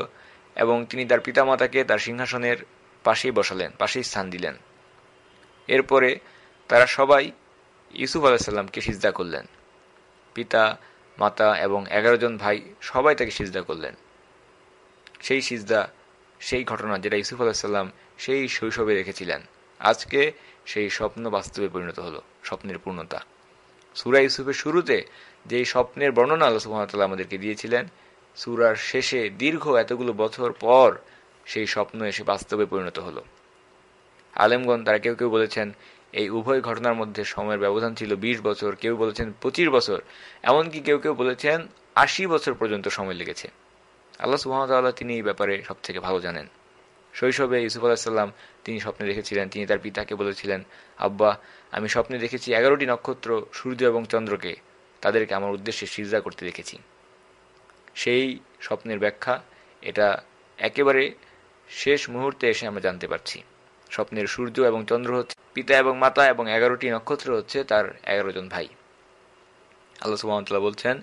এবং তিনি তার পিতামাতাকে তার সিংহাসনের পাশেই বসালেন, পাশেই স্থান দিলেন। এরপরে তারা সবাই ইউসুফ আলাহিসাল্লামকে সিজদা করলেন। পিতা, মাতা এবং এগারো জন ভাই সবাই তাকে সিজদা করলেন। সেই সিজদা, সেই ঘটনা যেটা ইউসুফ আলাহিসাল্লাম সেই শৈশবে রেখেছিলেন, আজকে সেই স্বপ্ন বাস্তবে পরিণত হলো, স্বপ্নের পূর্ণতা। সুরা ইউসুফের শুরুতে যেই স্বপ্নের বর্ণনা আল্লাহ সুহামতাল্লাহ আমাদেরকে দিয়েছিলেন, সুরার শেষে দীর্ঘ এতগুলো বছর পর সেই স্বপ্ন এসে বাস্তবে পরিণত হলো। আলেমগণ তারা কেউ কেউ বলেছেন, এই উভয় ঘটনার মধ্যে সময়ের ব্যবধান ছিল ২০ বছর। কেউ বলেছেন, পঁচিশ বছর। এমনকি কেউ কেউ বলেছেন, আশি বছর পর্যন্ত সময় লেগেছে। আল্লাহ সুহামতাল্লাহ তিনি এই ব্যাপারে সব থেকে ভালো জানেন। শৈশবে ইউসুফ আলাহিসাল্লাম তিনি স্বপ্নে দেখেছিলেন, তিনি তার পিতাকে বলেছিলেন, আব্বা, আমি স্বপ্নে দেখেছি এগারোটি নক্ষত্র, সূর্য এবং চন্দ্রকে। তাদেরকে আমার উদ্দেশ্যে সিজা করতে দেখেছি। সেই স্বপ্নের ব্যাখ্যা, এটা একেবারে শেষ মুহূর্তে এসে আমরা জানতে পারছি স্বপ্নের সূর্য এবং চন্দ্র হচ্ছে পিতা এবং মাতা এবং এগারোটি নক্ষত্র হচ্ছে তার এগারো জন ভাই আল্লাহ সুবাহতাল্লাহ বলছেন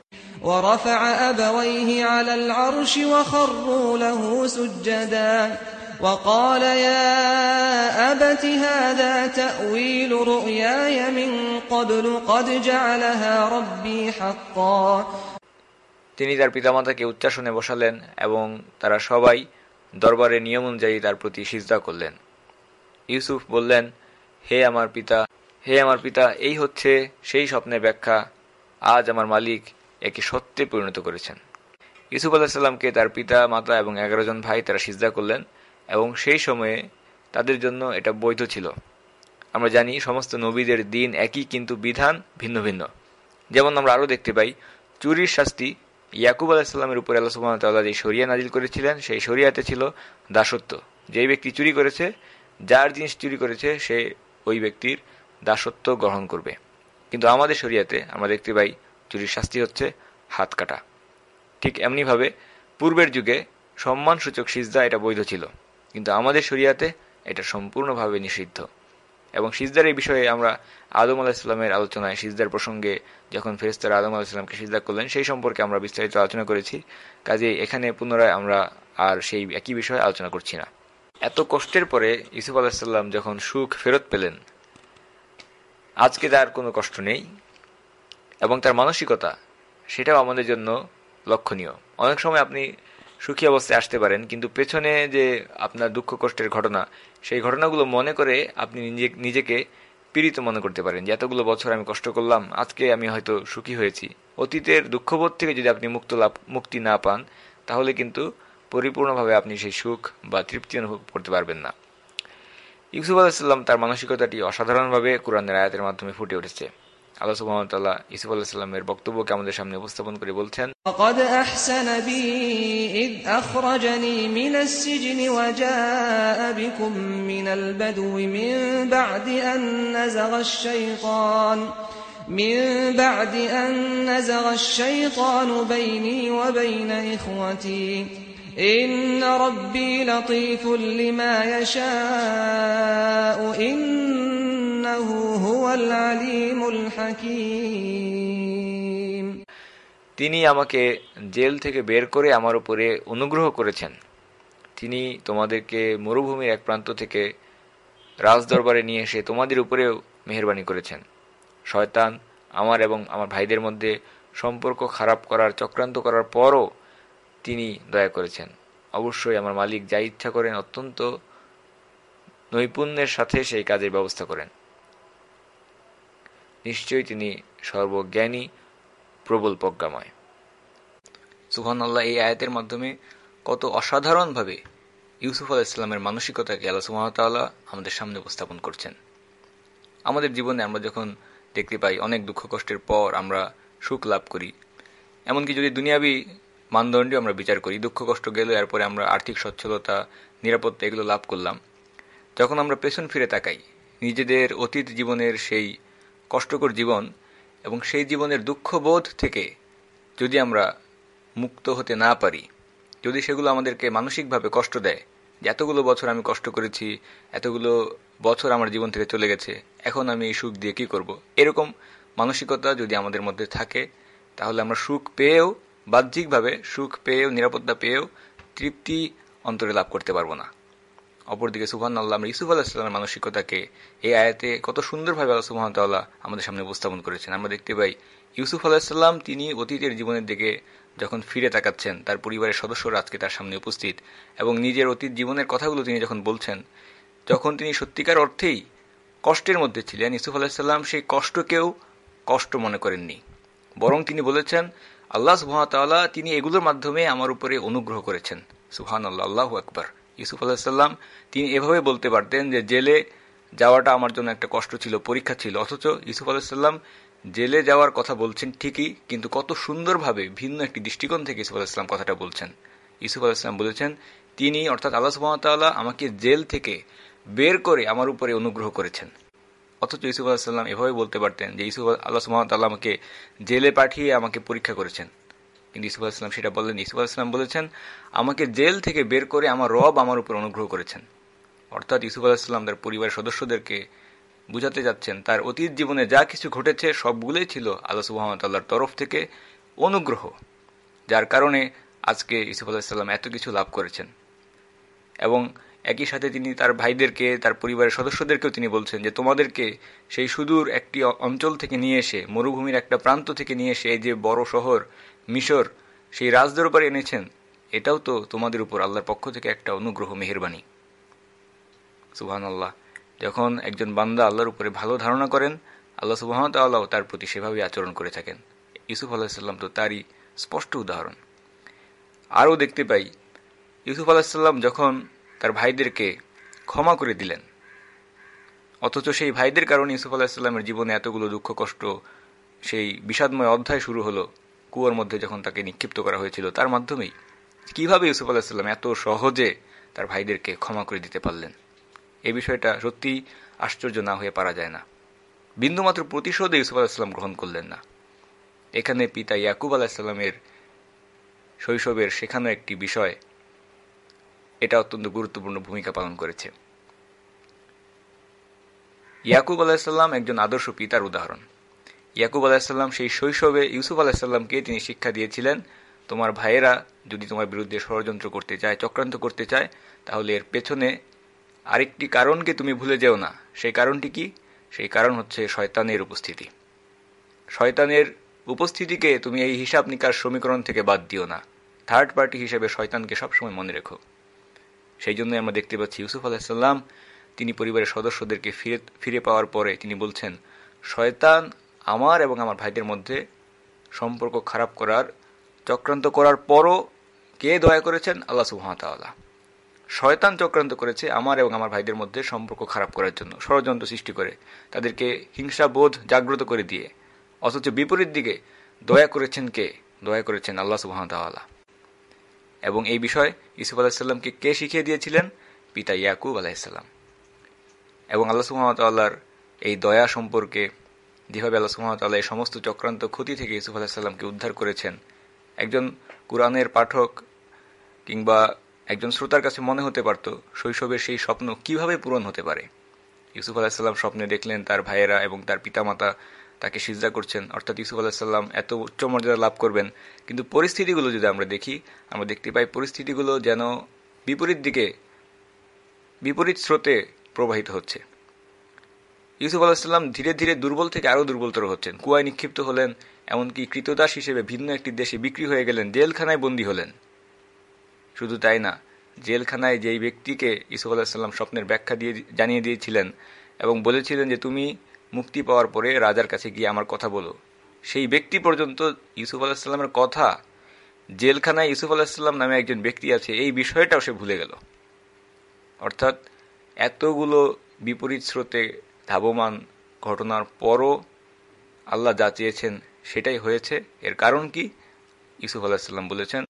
ورفع أبويه على العرش وخروا له سجدا وقال يا أبت هذا تأويل رؤياي من قبل قد جعلها ربي حقا তিনি তার পিতামাতাকে উচ্চাসনে বসালেন এবং তারা সবাই দরবারের নিয়ম অনুযায়ী তার প্রতি সিজদা করলেন। ইউসুফ বললেন, হে আমার পিতা, হে আমার পিতা, এই হচ্ছে সেই স্বপ্নের ব্যাখ্যা। আজ আমার মালিক একে সত্যে পরিণত করেছেন। ইউসুফ আলাহিসাল্লামকে তার পিতা, মাতা এবং এগারো জন ভাই তারা সিজদা করলেন এবং সেই সময়ে তাদের জন্য এটা বৈধ ছিল। আমরা জানি সমস্ত নবীদের দিন একই কিন্তু বিধান ভিন্ন ভিন্ন। যেমন আমরা আরও দেখতে পাই, চুরির শাস্তি ইয়াকুব আলাহিসাল্লামের উপরে আল্লাহ সুবাহতাল্লাহ যে শরিয়া নাজিল করেছিলেন, সেই শরিয়াতে ছিল দাসত্ব। যেই ব্যক্তি চুরি করেছে, যার জিনিস চুরি করেছে, সে ওই ব্যক্তির দাসত্ব গ্রহণ করবে। কিন্তু আমাদের শরিয়াতে, আমরা দেখতে পাই চুরির শাস্তি হচ্ছে হাত কাটা। ঠিক এমনিভাবে পূর্বের যুগে সম্মানসূচক সিজদা এটা বৈধ ছিল। কিন্তু আমাদের শরিয়াতে এটা সম্পূর্ণভাবে নিষিদ্ধ। এবং সিজদার এই বিষয়ে আমরা আদম আলাহিসাল্লামের আলোচনায়, সিজদার প্রসঙ্গে যখন ফেরেস্তার আদম আলাহিসাল্লামকে সিজদা করলেন, সেই সম্পর্কে আমরা বিস্তারিত আলোচনা করেছি। কাজে এখানে পুনরায় আমরা আর সেই একই বিষয়ে আলোচনা করছি না। এত কষ্টের পরে ইসুফ আলাহিসাল্লাম যখন সুখ ফেরত পেলেন, আজকে তার কোনো কষ্ট নেই এবং তার মানসিকতা, সেটাও আমাদের জন্য লক্ষণীয়। অনেক সময় আপনি সুখী অবস্থায় আসতে পারেন, কিন্তু পেছনে যে আপনার দুঃখ কষ্টের ঘটনা, সেই ঘটনাগুলো মনে করে আপনি নিজে, নিজেকে পীড়িত মনে করতে পারেন যে, এতগুলো বছর আমি কষ্ট করলাম, আজকে আমি হয়তো সুখী হয়েছি। অতীতের দুঃখবোধ থেকে যদি আপনি মুক্ত লাভ, মুক্তি না পান, তাহলে কিন্তু পরিপূর্ণভাবে আপনি সেই সুখ বা তৃপ্তি অনুভব করতে পারবেন না। ইউসুফ আলাহিসাল্লাম তার মানসিকতাটি অসাধারণভাবে কোরআনের আয়াতের মাধ্যমে ফুটে উঠেছে। আল্লাহ সুবহানাহু ইসুফ আলাইহিস সালামের বক্তব্যকে আমাদের সামনে উপস্থাপন করে বলছেন قد احسن بي اذ اخرجني من السجن وجاء بكم من البدو من بعد ان نزغ الشيطان من بعد أن نزغ الشيطان بيني وبين إخوتي إن ربي لطيف لما يشاء إن তিনি আমাকে জেল থেকে বের করে আমার উপরে অনুগ্রহ করেছেন। তিনি তোমাদেরকে মরুভূমির এক প্রান্ত থেকে রাজদরবারে নিয়ে এসে তোমাদের উপরেও মেহরবানি করেছেন। শয়তান আমার এবং আমার ভাইদের মধ্যে সম্পর্ক খারাপ করার, চক্রান্ত করার পরও তিনি দয়া করেছেন। অবশ্যই আমার মালিক যা ইচ্ছা করেন অত্যন্ত নৈপুণ্যের সাথে সেই কাজের ব্যবস্থা করেন। নিশ্চয়ই তিনি সর্বজ্ঞানী প্রবল প্রজ্ঞাময় সুহান আল্লাহ এই আয়াতের মাধ্যমে কত অসাধারণভাবে ইউসুফ আলাহ ইসলামের মানসিকতাকে আল্লাহ সুহামতাল্লাহ আমাদের সামনে উপস্থাপন করছেন। আমাদের জীবনে আমরা যখন দেখতে পাই অনেক দুঃখ কষ্টের পর আমরা সুখ লাভ করি, এমনকি যদি দুনিয়াবি মানদণ্ডে আমরা বিচার করি, দুঃখ কষ্ট গেল এরপরে আমরা আর্থিক সচ্ছলতা, নিরাপত্তা এগুলো লাভ করলাম। যখন আমরা পেছন ফিরে তাকাই, নিজেদের অতীত জীবনের সেই কষ্টকর জীবন এবং সেই জীবনের দুঃখবোধ থেকে যদি আমরা মুক্ত হতে না পারি, যদি সেগুলো আমাদেরকে মানসিকভাবে কষ্ট দেয়, যে এতগুলো বছর আমি কষ্ট করেছি, এতগুলো বছর আমার জীবন থেকে চলে গেছে, এখন আমি এই সুখ দিয়ে কি করব। এরকম মানসিকতা যদি আমাদের মধ্যে থাকে, তাহলে আমরা সুখ পেয়েও, বাহ্যিকভাবে সুখ পেয়েও, নিরাপত্তা পেয়েও তৃপ্তি অন্তরে লাভ করতে পারব না অপরদিকে সুহান আল্লাহ ইসুফ আল্লাহামের মানসিকতাকে এই আয়াতে কত সুন্দরভাবে আল্লাহ সুহামতাল্লাহ আমাদের সামনে উপস্থাপন করেছেন। আমরা দেখতে পাই, ইউসুফ আলাহিসাল্লাম তিনি অতীতের জীবনের দিকে যখন ফিরে তাকাচ্ছেন, তার পরিবারের সদস্যরা আজকে তার সামনে উপস্থিত এবং নিজের অতীত জীবনের কথাগুলো তিনি যখন বলছেন, যখন তিনি সত্যিকার অর্থেই কষ্টের মধ্যে ছিলেন, ইউসুফ আলাহিসাল্লাম সেই কষ্টকেও কষ্ট মনে করেননি। বরং তিনি বলেছেন, আল্লাহ সুহামতাল্লাহ তিনি এগুলোর মাধ্যমে আমার উপরে অনুগ্রহ করেছেন। সুহান আল্লাহ আল্লাহ আকবর। ইউসুফ আলাহিসাল্লাম তিনি এভাবে বলতে পারতেন যে জেলে যাওয়াটা আমার জন্য একটা কষ্ট ছিল, পরীক্ষা ছিল। অথচ ইউসুফ আলাহিসাল্লাম জেলে যাওয়ার কথা বলছেন ঠিকই, কিন্তু কত সুন্দরভাবে ভিন্ন একটি দৃষ্টিকোণ থেকে ইসুফ আলাহিসাম কথাটা বলছেন। ইসুফ আলাহিসাম বলেছেন, তিনি অর্থাৎ আল্লাহ সুহামতাল্লাহ আমাকে জেল থেকে বের করে আমার উপরে অনুগ্রহ করেছেন। অথচ ইসুফ আলাহিসাল্লাম এভাবে বলতে পারতেন যে ইসুফ আল্লাহ সুহামতাল্লাহ আমাকে জেলে পাঠিয়ে আমাকে পরীক্ষা করেছেন। কিন্তু ইসুফ আলাহিসাম সেটা বললেন ইসুফ আলাহিসাম বলেছেন, আমাকে জেল থেকে বের করে আমার রব আমার উপর অনুগ্রহ করেছেন। অর্থাৎ ইসুফ আলাহিসাম তার পরিবারের সদস্যদেরকে বুঝাতে যাচ্ছেন, তার অতীত জীবনে যা কিছু ঘটেছে সবগুলোই ছিল আল্লাহ সুহামতাল্লাহর তরফ থেকে অনুগ্রহ, যার কারণে আজকে ইসুফ আলাহিসাল্লাম এত কিছু লাভ করেছেন। এবং একই সাথে তিনি তার ভাইদেরকে, তার পরিবারের সদস্যদেরকেও তিনি বলছেন যে, তোমাদেরকে সেই সুদূর একটি অঞ্চল থেকে নিয়ে এসে, মরুভূমির একটা প্রান্ত থেকে নিয়ে এসে, এই যে বড় শহর মিশর সেই রাজদরবারে এনেছেন, এটাও তো তোমাদের উপর আল্লাহর পক্ষ থেকে একটা অনুগ্রহ, মেহরবানি। সুহান আল্লাহ যখন একজন বান্দা আল্লাহর উপরে ভালো ধারণা করেন, আল্লাহ সুবাহতাল্লাহ তার প্রতি সেভাবে আচরণ করে থাকেন। ইউসুফ আলাহিসাল্লাম তো তারই স্পষ্ট উদাহরণ। আরও দেখতে পাই, ইউসুফ আলাহিসাল্লাম যখন তার ভাইদেরকে ক্ষমা করে দিলেন, অথচ সেই ভাইদের কারণে ইউসুফ আলাহিসাল্লামের জীবনে এতগুলো দুঃখ, কষ্ট, সেই বিষাদময় অধ্যায় শুরু হলো কুয়োর মধ্যে যখন তাকে নিক্ষিপ্ত করা হয়েছিল, তার মাধ্যমেই কীভাবে ইউসুফ আলাহিসাল্লাম এত সহজে তার ভাইদেরকে ক্ষমা করে দিতে পারলেন? এ বিষয়টা সত্যি আশ্চর্য না হয়ে পারা যায় না। বিন্দুমাত্র প্রতিশোধ ইউসুফ আলাহিসাল্লাম গ্রহণ করলেন না। এখানে পিতা ইয়াকুব আলাহিসাল্লামের শৈশবের শেখানো একটি বিষয়, এটা অত্যন্ত গুরুত্বপূর্ণ ভূমিকা পালন করেছে। ইয়াকুব আলাহিসাল্লাম একজন আদর্শ পিতার উদাহরণ। ইয়াকুব আলাহিসাল্লাম সেই শৈশবে ইউসুফ আলাহিসাল্লামকে তিনি শিক্ষা দিয়েছিলেন, তোমার ভাইয়েরা যদি তোমার বিরুদ্ধে ষড়যন্ত্র করতে চায়, চক্রান্ত করতে চায়, তাহলে এর পেছনে আরেকটি কারণকে তুমি ভুলে যেও না। সেই কারণটি কি? সেই কারণ হচ্ছে শয়তানের উপস্থিতি। শয়তানের উপস্থিতিকে তুমি এই হিসাব নিকার সমীকরণ থেকে বাদ দিও না। থার্ড পার্টি হিসেবে শয়তানকে সবসময় মনে রেখো। সেই জন্য আমরা দেখতে পাচ্ছি ইউসুফ আলাহিসাল্লাম তিনি পরিবারের সদস্যদেরকে ফিরে ফিরে পাওয়ার পরে তিনি বলছেন, শয়তান আমার এবং আমার ভাইদের মধ্যে সম্পর্ক খারাপ করার, চক্রান্ত করার পরও কে দয়া করেছেন? আল্লাহ সুহামতাল্লাহ শয়তান চক্রান্ত করেছে আমার এবং আমার ভাইদের মধ্যে সম্পর্ক খারাপ করার জন্য, ষড়যন্ত্র সৃষ্টি করে, তাদেরকে হিংসাবোধ জাগ্রত করে দিয়ে। অথচ বিপরীত দিকে দয়া করেছেন কে? দয়া করেছেন আল্লাহ সুহামতাল্লাহ এবং এই বিষয় ইসুফ আলাহিসাল্লামকে কে শিখিয়ে দিয়েছিলেন? পিতা ইয়াকুব আলাহিসাল্লাম এবং আল্লাহ সুহামতাল্লাহর এই দয়া সম্পর্কে যেভাবে আল্লাহ সুহামতাল্লাহ এই সমস্ত চক্রান্ত ক্ষতি থেকে ইসুফ আলাহিসাল্লামকে উদ্ধার করেছেন। একজন কোরআনের পাঠক কিংবা একজন শ্রোতার কাছে মনে হতে পারত, শৈশবের সেই স্বপ্ন কীভাবে পূরণ হতে পারে? ইউসুফ আলাহিসাল্লাম স্বপ্নে দেখলেন তার ভাইয়েরা এবং তার পিতামাতা তাকে সিজা করছেন। অর্থাৎ ইউসুফ আলাহিসাল্লাম এত উচ্চ মর্যাদা লাভ করবেন। কিন্তু পরিস্থিতিগুলো যদি আমরা দেখি, আমরা দেখতে পাই পরিস্থিতিগুলো যেন বিপরীত দিকে, বিপরীত স্রোতে প্রবাহিত হচ্ছে। ইউসুফ আলাহিসাল্লাম ধীরে ধীরে দুর্বল থেকে আরও দুর্বলতর হচ্ছেন। কুয়ায় নিক্ষিপ্ত হলেন, এমনকি কৃতদাস হিসেবে ভিন্ন একটি দেশে বিক্রি হয়ে গেলেন, জেলখানায় বন্দী হলেন। শুধু তাই না, জেলখানায় যেই ব্যক্তিকে ইসুফ আলাহিসাল্লাম স্বপ্নের ব্যাখ্যা দিয়ে, জানিয়ে দিয়েছিলেন এবং বলেছিলেন যে, তুমি মুক্তি পাওয়ার পরে রাজার কাছে গিয়ে আমার কথা বলো। সেই ব্যক্তি পর্যন্ত ইউসুফ আলাহিসাল্লামের কথা, জেলখানায় ইউসুফ আলাহিসাল্লাম নামে একজন ব্যক্তি আছে, এই বিষয়টাও সে ভুলে গেল। অর্থাৎ এতগুলো বিপরীত স্রোতে ধাবমান ঘটনার পরও আল্লাহ যা চেয়েছেন সেটাই হয়েছে। এর কারণ কি? ইসুফ আলাহিসাল্লাম বলেছেন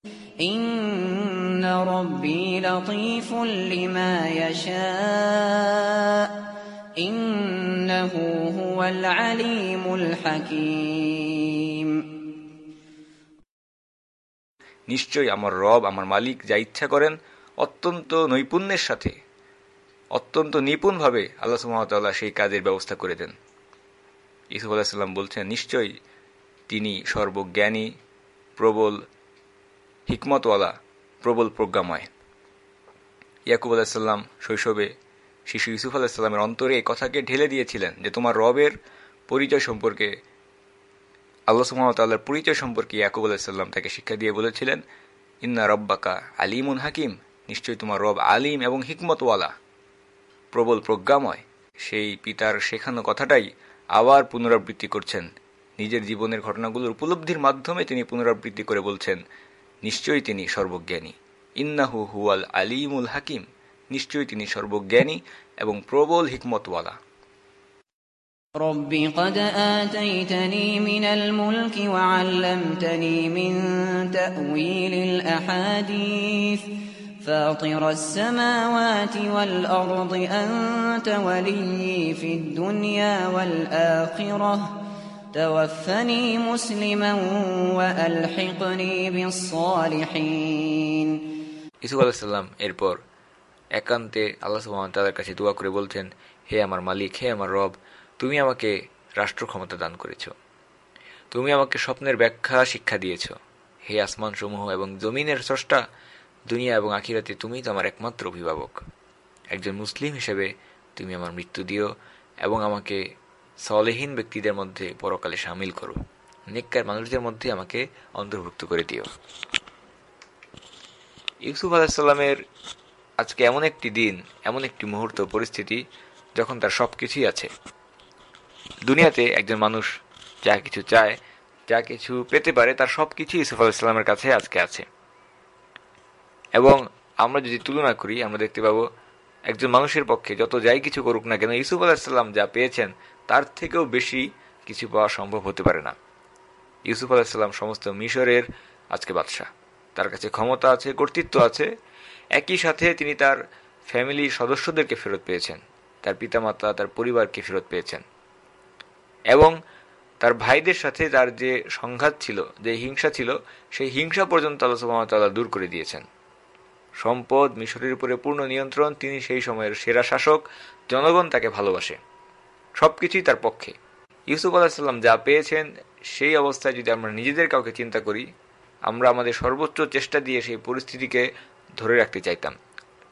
নিশ্চয় আমার রব আমার মালিক যা ইচ্ছা করেন অত্যন্ত নৈপুণ্যের সাথে অত্যন্ত নিপুণভাবে আল্লাহ সুহামতাল্লাহ সেই কাজের ব্যবস্থা করে দেন। ইসুফ আলাহিসাল্লাম বলছেন, নিশ্চয়ই তিনি সর্বজ্ঞানী, প্রবল, হিকমতওয়ালা, প্রবল প্রজ্ঞাময়। ইয়াকুব আলাহিসাল্লাম শৈশবে শিশু ইউসুফ আলাহিসাল্লামের অন্তরে এই কথাকে ঢেলে দিয়েছিলেন যে, তোমার রবের পরিচয় সম্পর্কে, আল্লাহ সুহামতাল্লাহর পরিচয় সম্পর্কে ইয়াকুব আলাহিসাল্লাম তাকে শিক্ষা দিয়ে বলেছিলেন, ইন্না রব্বাকা আলিমুন হাকিম, নিশ্চয়ই তোমার রব আলিম এবং হিকমতওয়ালা। প্রবল প্রজ্ঞাময় সেই পিতার শেখানো কথাটাই আবার পুনরাবৃত্তি করছেন নিজের জীবনের ঘটনাগুলোর উপলব্ধির মাধ্যমে তিনি পুনরাবৃত্তি করে বলছেন নিশ্চয়ই তিনি সর্বজ্ঞানী ইন্নাহু হুয়াল আলিমুল হাকিম নিশ্চয়ই তিনি সর্বজ্ঞানী এবং প্রবল হিকমতওয়ালা رب قد آتيتني من الملك وعلمتني من تأويل الأحاديث فاطر السماوات والأرض أنت ولي في الدنيا والآخرة توفني مسلما وألحقني بالصالحين ইসুফ আলাহিসাল্লাম এরপর একান্তে আল্লাহ সুহামতাল্লার কাছে দোয়া করে বলছেন হে আমার মালিক হে আমার রব তুমি আমাকে রাষ্ট্র ক্ষমতা দান করেছ তুমি আমাকে স্বপ্নের ব্যাখ্যা শিক্ষা দিয়েছ হে আসমান সমূহ এবং জমিনের স্রষ্টা দুনিয়া এবং আখিরাতে তুমি তো আমার একমাত্র অভিভাবক। একজন মুসলিম হিসেবে তুমি আমার মৃত্যু দিও এবং আমাকে সলেহীন ব্যক্তিদের মধ্যে পরকালে সামিল করো। নেককার মানুষদের মধ্যে আমাকে অন্তর্ভুক্ত করে দিও। ইউসুফ আলাহিসাল্লামের আজকে এমন একটি দিন, এমন একটি মুহূর্ত, পরিস্থিতি যখন তার সব কিছুই আছে। দুনিয়াতে একজন মানুষ যা কিছু চায়, যা কিছু পেতে পারে, তার সব কিছুই ইউসুফ আলাহিসাল্লামের কাছে আজকে আছে। এবং আমরা যদি তুলনা করি, আমরা দেখতে পাবো একজন মানুষের পক্ষে যত যাই কিছু করুক না কেন, ইউসুফ আলাহিসাল্লাম যা পেয়েছেন, তার থেকেও বেশি কিছু পাওয়া সম্ভব হতে পারে না। ইউসুফ আলাহিসাল্লাম সমস্ত মিশরের আজকে বাদশাহ। তার কাছে ক্ষমতা আছে, কর্তৃত্ব আছে। একই সাথে তিনি তার ফ্যামিলির সদস্যদেরকে ফেরত পেয়েছেন। তার পিতামাতা, তার পরিবারকে ফেরত পেয়েছেন। এবং তার ভাইদের সাথে তার যে সংঘাত ছিল, যে হিংসা ছিল, সেই হিংসা পর্যন্ত আল্লাহ সুবাহতাল্লাহ দূর করে দিয়েছেন। সম্পদ, মিশরের উপরে পূর্ণ নিয়ন্ত্রণ, তিনি সেই সময়ের সেরা শাসক, জনগণ তাকে ভালোবাসে। সবকিছুই তার পক্ষে। ইউসুফ আলাহিসাল্লাম যা পেয়েছেন, সেই অবস্থায় যদি আমরা নিজেদের কাউকে চিন্তা করি, আমরা আমাদের সর্বোচ্চ চেষ্টা দিয়ে সেই পরিস্থিতিকে ধরে রাখতে চাইতাম।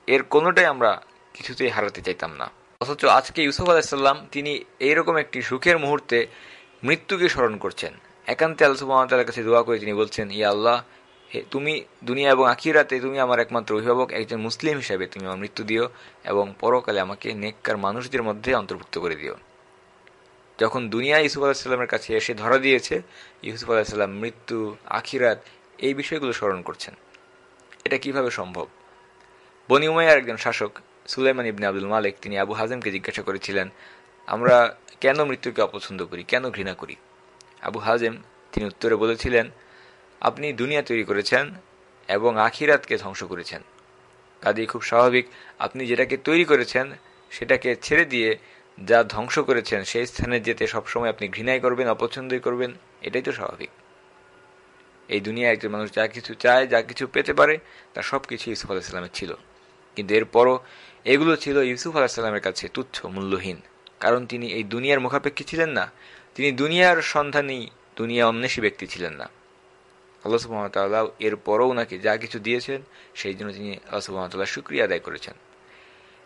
এর কোনোটাই আমরা কিছুতেই হারাতে চাইতাম না। অথচ আজকে ইউসুফ আলাহিসাল্লাম তিনি এইরকম একটি সুখের মুহূর্তে মৃত্যুকে স্মরণ করছেন। একান্তে আল্লাহ সুবাহতাল্লার কাছে দোয়া করে তিনি বলছেন, ইয়া আল্লাহ তুমি দুনিয়া এবং আখিরাতে তুমি আমার একমাত্র অভিভাবক, একজন মুসলিম হিসাবে তুমি আমার মৃত্যু দিও এবং পরকালে আমাকে নেককার মানুষদের মধ্যে অন্তর্ভুক্ত করে দিও। যখন দুনিয়া ইউসুফ আলাহিসাল্লামের কাছে এসে ধরা দিয়েছে, ইউসুফ আলাহিসাল্লাম মৃত্যু, আখিরাত এই বিষয়গুলো স্মরণ করছেন। এটা কীভাবে সম্ভব? বনি একজন শাসক, সুলাইমান ইবনে আব্দুল মালিক, তিনি আবু হাজেমকে জিজ্ঞাসা করেছিলেন, আমরা কেন মৃত্যুকে অপছন্দ করি? কেন ঘৃণা করি? আবু হাজেম তিনি উত্তরে বলেছিলেন আপনি দুনিয়া তৈরি করেছেন এবং আখিরাতকে ধ্বংস করেছেন। কাজেই খুব স্বাভাবিক, আপনি যেটাকে তৈরি করেছেন, সেটাকে ছেড়ে দিয়ে যা ধ্বংস করেছেন, সেই স্থানে যেতে সবসময় আপনি ঘৃণাই করবেন, অপছন্দই করবেন, এটাই তো স্বাভাবিক। এই দুনিয়ায় একজন মানুষ যা কিছু চায়, যা কিছু পেতে পারে তা সব কিছু ইউসুফ আলাহিসাল্লামের ছিল। কিন্তু এরপরও এগুলো ছিল ইউসুফ আলাহিসাল্লামের কাছে তুচ্ছ, মূল্যহীন। কারণ তিনি এই দুনিয়ার মুখাপেক্ষী ছিলেন না। তিনি দুনিয়ার সন্ধানী, দুনিয়া অন্বেষী ব্যক্তি ছিলেন না। আল্লাহ সুহামতাল্লাহ এর পরও ওনাকে যা কিছু দিয়েছেন, সেই জন্য তিনি আল্লাহ সুহামতাল্লাহ শুক্রিয়া আদায় করেছেন।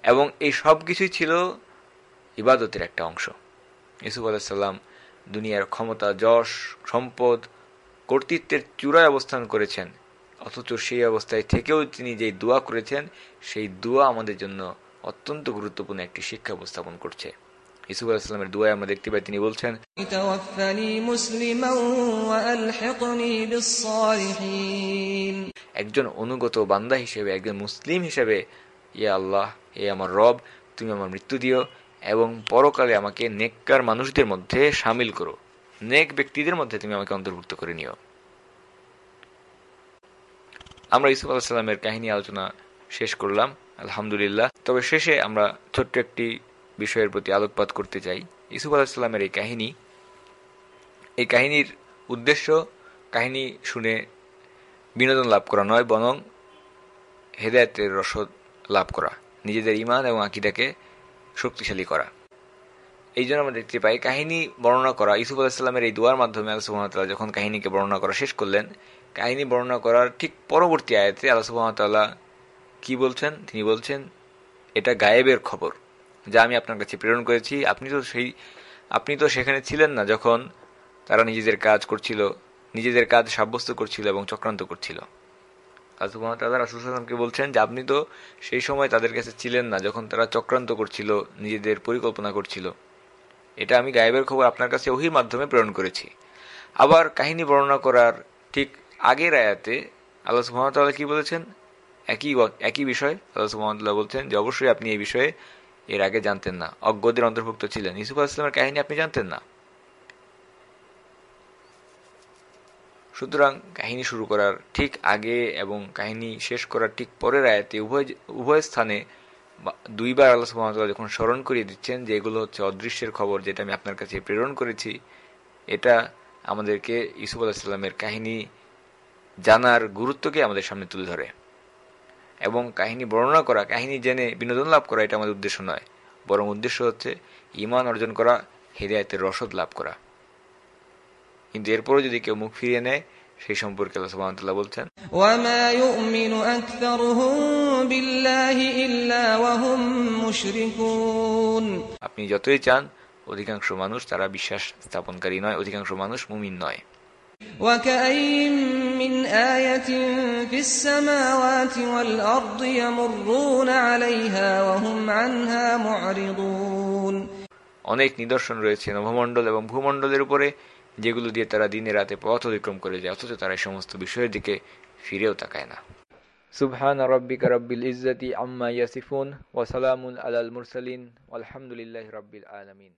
এবং এই সব কিছুই ছিল ইবাদতের একটা অংশ। ইসুফ আলাহিসাল্লাম দুনিয়ার ক্ষমতা, যশ, সম্পদ, কর্তৃত্বের চূড়ায় অবস্থান করেছেন। অথচ সেই অবস্থায় থেকেও তিনি যেই দোয়া করেছেন, সেই দোয়া আমাদের জন্য অত্যন্ত গুরুত্বপূর্ণ একটি শিক্ষা উপস্থাপন করছে। ইসুফ আলাহিসাল্লামের দোয়ায় আমরা দেখতে পাই তিনি বলছেন একজন অনুগত বান্দা হিসেবে একজন মুসলিম হিসেবে ইয়া আল্লাহ এ আমার রব তুমি আমার মৃত্যু দিও এবং পরকালে আমাকে নেককার মানুষদের মধ্যে সামিল করো। নেক ব্যক্তিদের মধ্যে তুমি আমাকে অন্তর্ভুক্ত করে নিও। আমরা ইসুফ আলাহিসাল্লামের কাহিনী আলোচনা শেষ করলাম আলহামদুলিল্লাহ। তবে শেষে আমরা ছোট্ট একটি বিষয়ের প্রতি আলোকপাত করতে চাই। ইসুফ আলাহিসাল্লামের এই কাহিনী, এই কাহিনীর উদ্দেশ্য কাহিনী শুনে বিনোদন লাভ করা নয়, বরং হেদায়তের রসদ লাভ করা, নিজেদের ইমান এবং আকিদাকে শক্তিশালী করা। এই জন্য আমরা দেখতে পাই, কাহিনী বর্ণনা করা ইসুফ আলাহিসাল্লামের এই দোয়ার মাধ্যমে আল্লাহ যখন কাহিনীকে বর্ণনা করা শেষ করলেন, কাহিনী বর্ণনা করার ঠিক পরবর্তী আয়াতে আল্লাহ কি বলছেন? তিনি বলছেন, এটা গায়েবের খবর। যা আমি আপনার কাছে প্রেরণ করেছি, আপনি তো সেই, আপনি তো সেখানে ছিলেন না যখন তারা নিজেদের কাজ করছিল, নিজেদের কাজ সাব্যস্ত করছিল এবং চক্রান্ত করছিল। আল্লাহ রাসুলকে বলছেন যে আপনি তো সেই সময় তাদের কাছে ছিলেন না যখন তারা চক্রান্ত করছিল, নিজেদের পরিকল্পনা করছিল। এটা আমি গায়েবের খবর আপনার কাছে ওহির মাধ্যমে প্রেরণ করেছি। আবার কাহিনী বর্ণনা করার ঠিক আগের আয়াতে আল্লাহ সুহামতাল্লাহ কি বলেছেন? একই একই বিষয় আল্লাহ সুহামতাল্লাহ বলছেন যে অবশ্যই আপনি এই বিষয়ে এর আগে জানতেন না। অজ্ঞদের অন্তর্ভুক্ত ছিলেন। ইসুফ আলাহিসামের কাহিনী আপনি জানতেন না? সুতরাং কাহিনী শুরু করার ঠিক আগে এবং কাহিনী শেষ করার ঠিক পরের আয়াতে উভয় উভয় স্থানে দুইবার আল্লাহ সুহামতাল্লাহ যখন স্মরণ করিয়ে দিচ্ছেন যে এগুলো হচ্ছে অদৃশ্যের খবর যেটা আমি আপনার কাছে প্রেরণ করেছি, এটা আমাদেরকে ইসুফ আলাহিসাল্লামের কাহিনী জানার গুরুত্বকে আমাদের সামনে তুলে ধরে। এবং কাহিনী বর্ণনা করা কাহিনী জেনে বিনোদন লাভ করা এটা আমাদের উদ্দেশ্য নয়। বরং উদ্দেশ্য হচ্ছে ইমান অর্জন করা হেদায়তের রসদ লাভ করা। কিন্তু এরপরও যদি কেউ মুখ ফিরিয়ে নেয় সেই সম্পর্কে আল্লাহ সুবহানাহু বলছেন ওয়ামা ইউমিনু আকসারুহুম বিল্লাহি ইল্লা ওয়া হুম মুশরিকুন। আপনি যতই চান অধিকাংশ মানুষ তারা বিশ্বাস স্থাপনকারী নয় অধিকাংশ মানুষ মুমিন নয়। وكأين من آية في السماوات والأرض يمرون عليها وهم عنها معرضون অনেক নিদর্শন রয়েছে নভমণ্ডল এবং ভূমণ্ডলের উপরে যেগুলো দিয়ে তারা দিনে রাতে পথ অতিক্রম করে যায় অথচ তারা এই সমস্ত বিষয়ের দিকে ফিরেও তাকায় না সুবহান রব্বিকা রব্বিল ইজ্জতি আম্মা ইয়াসিফুন ওয়া সালামুন আলাল মুরসালিন আলহামদুলিল্লাহি রাব্বিল আলামিন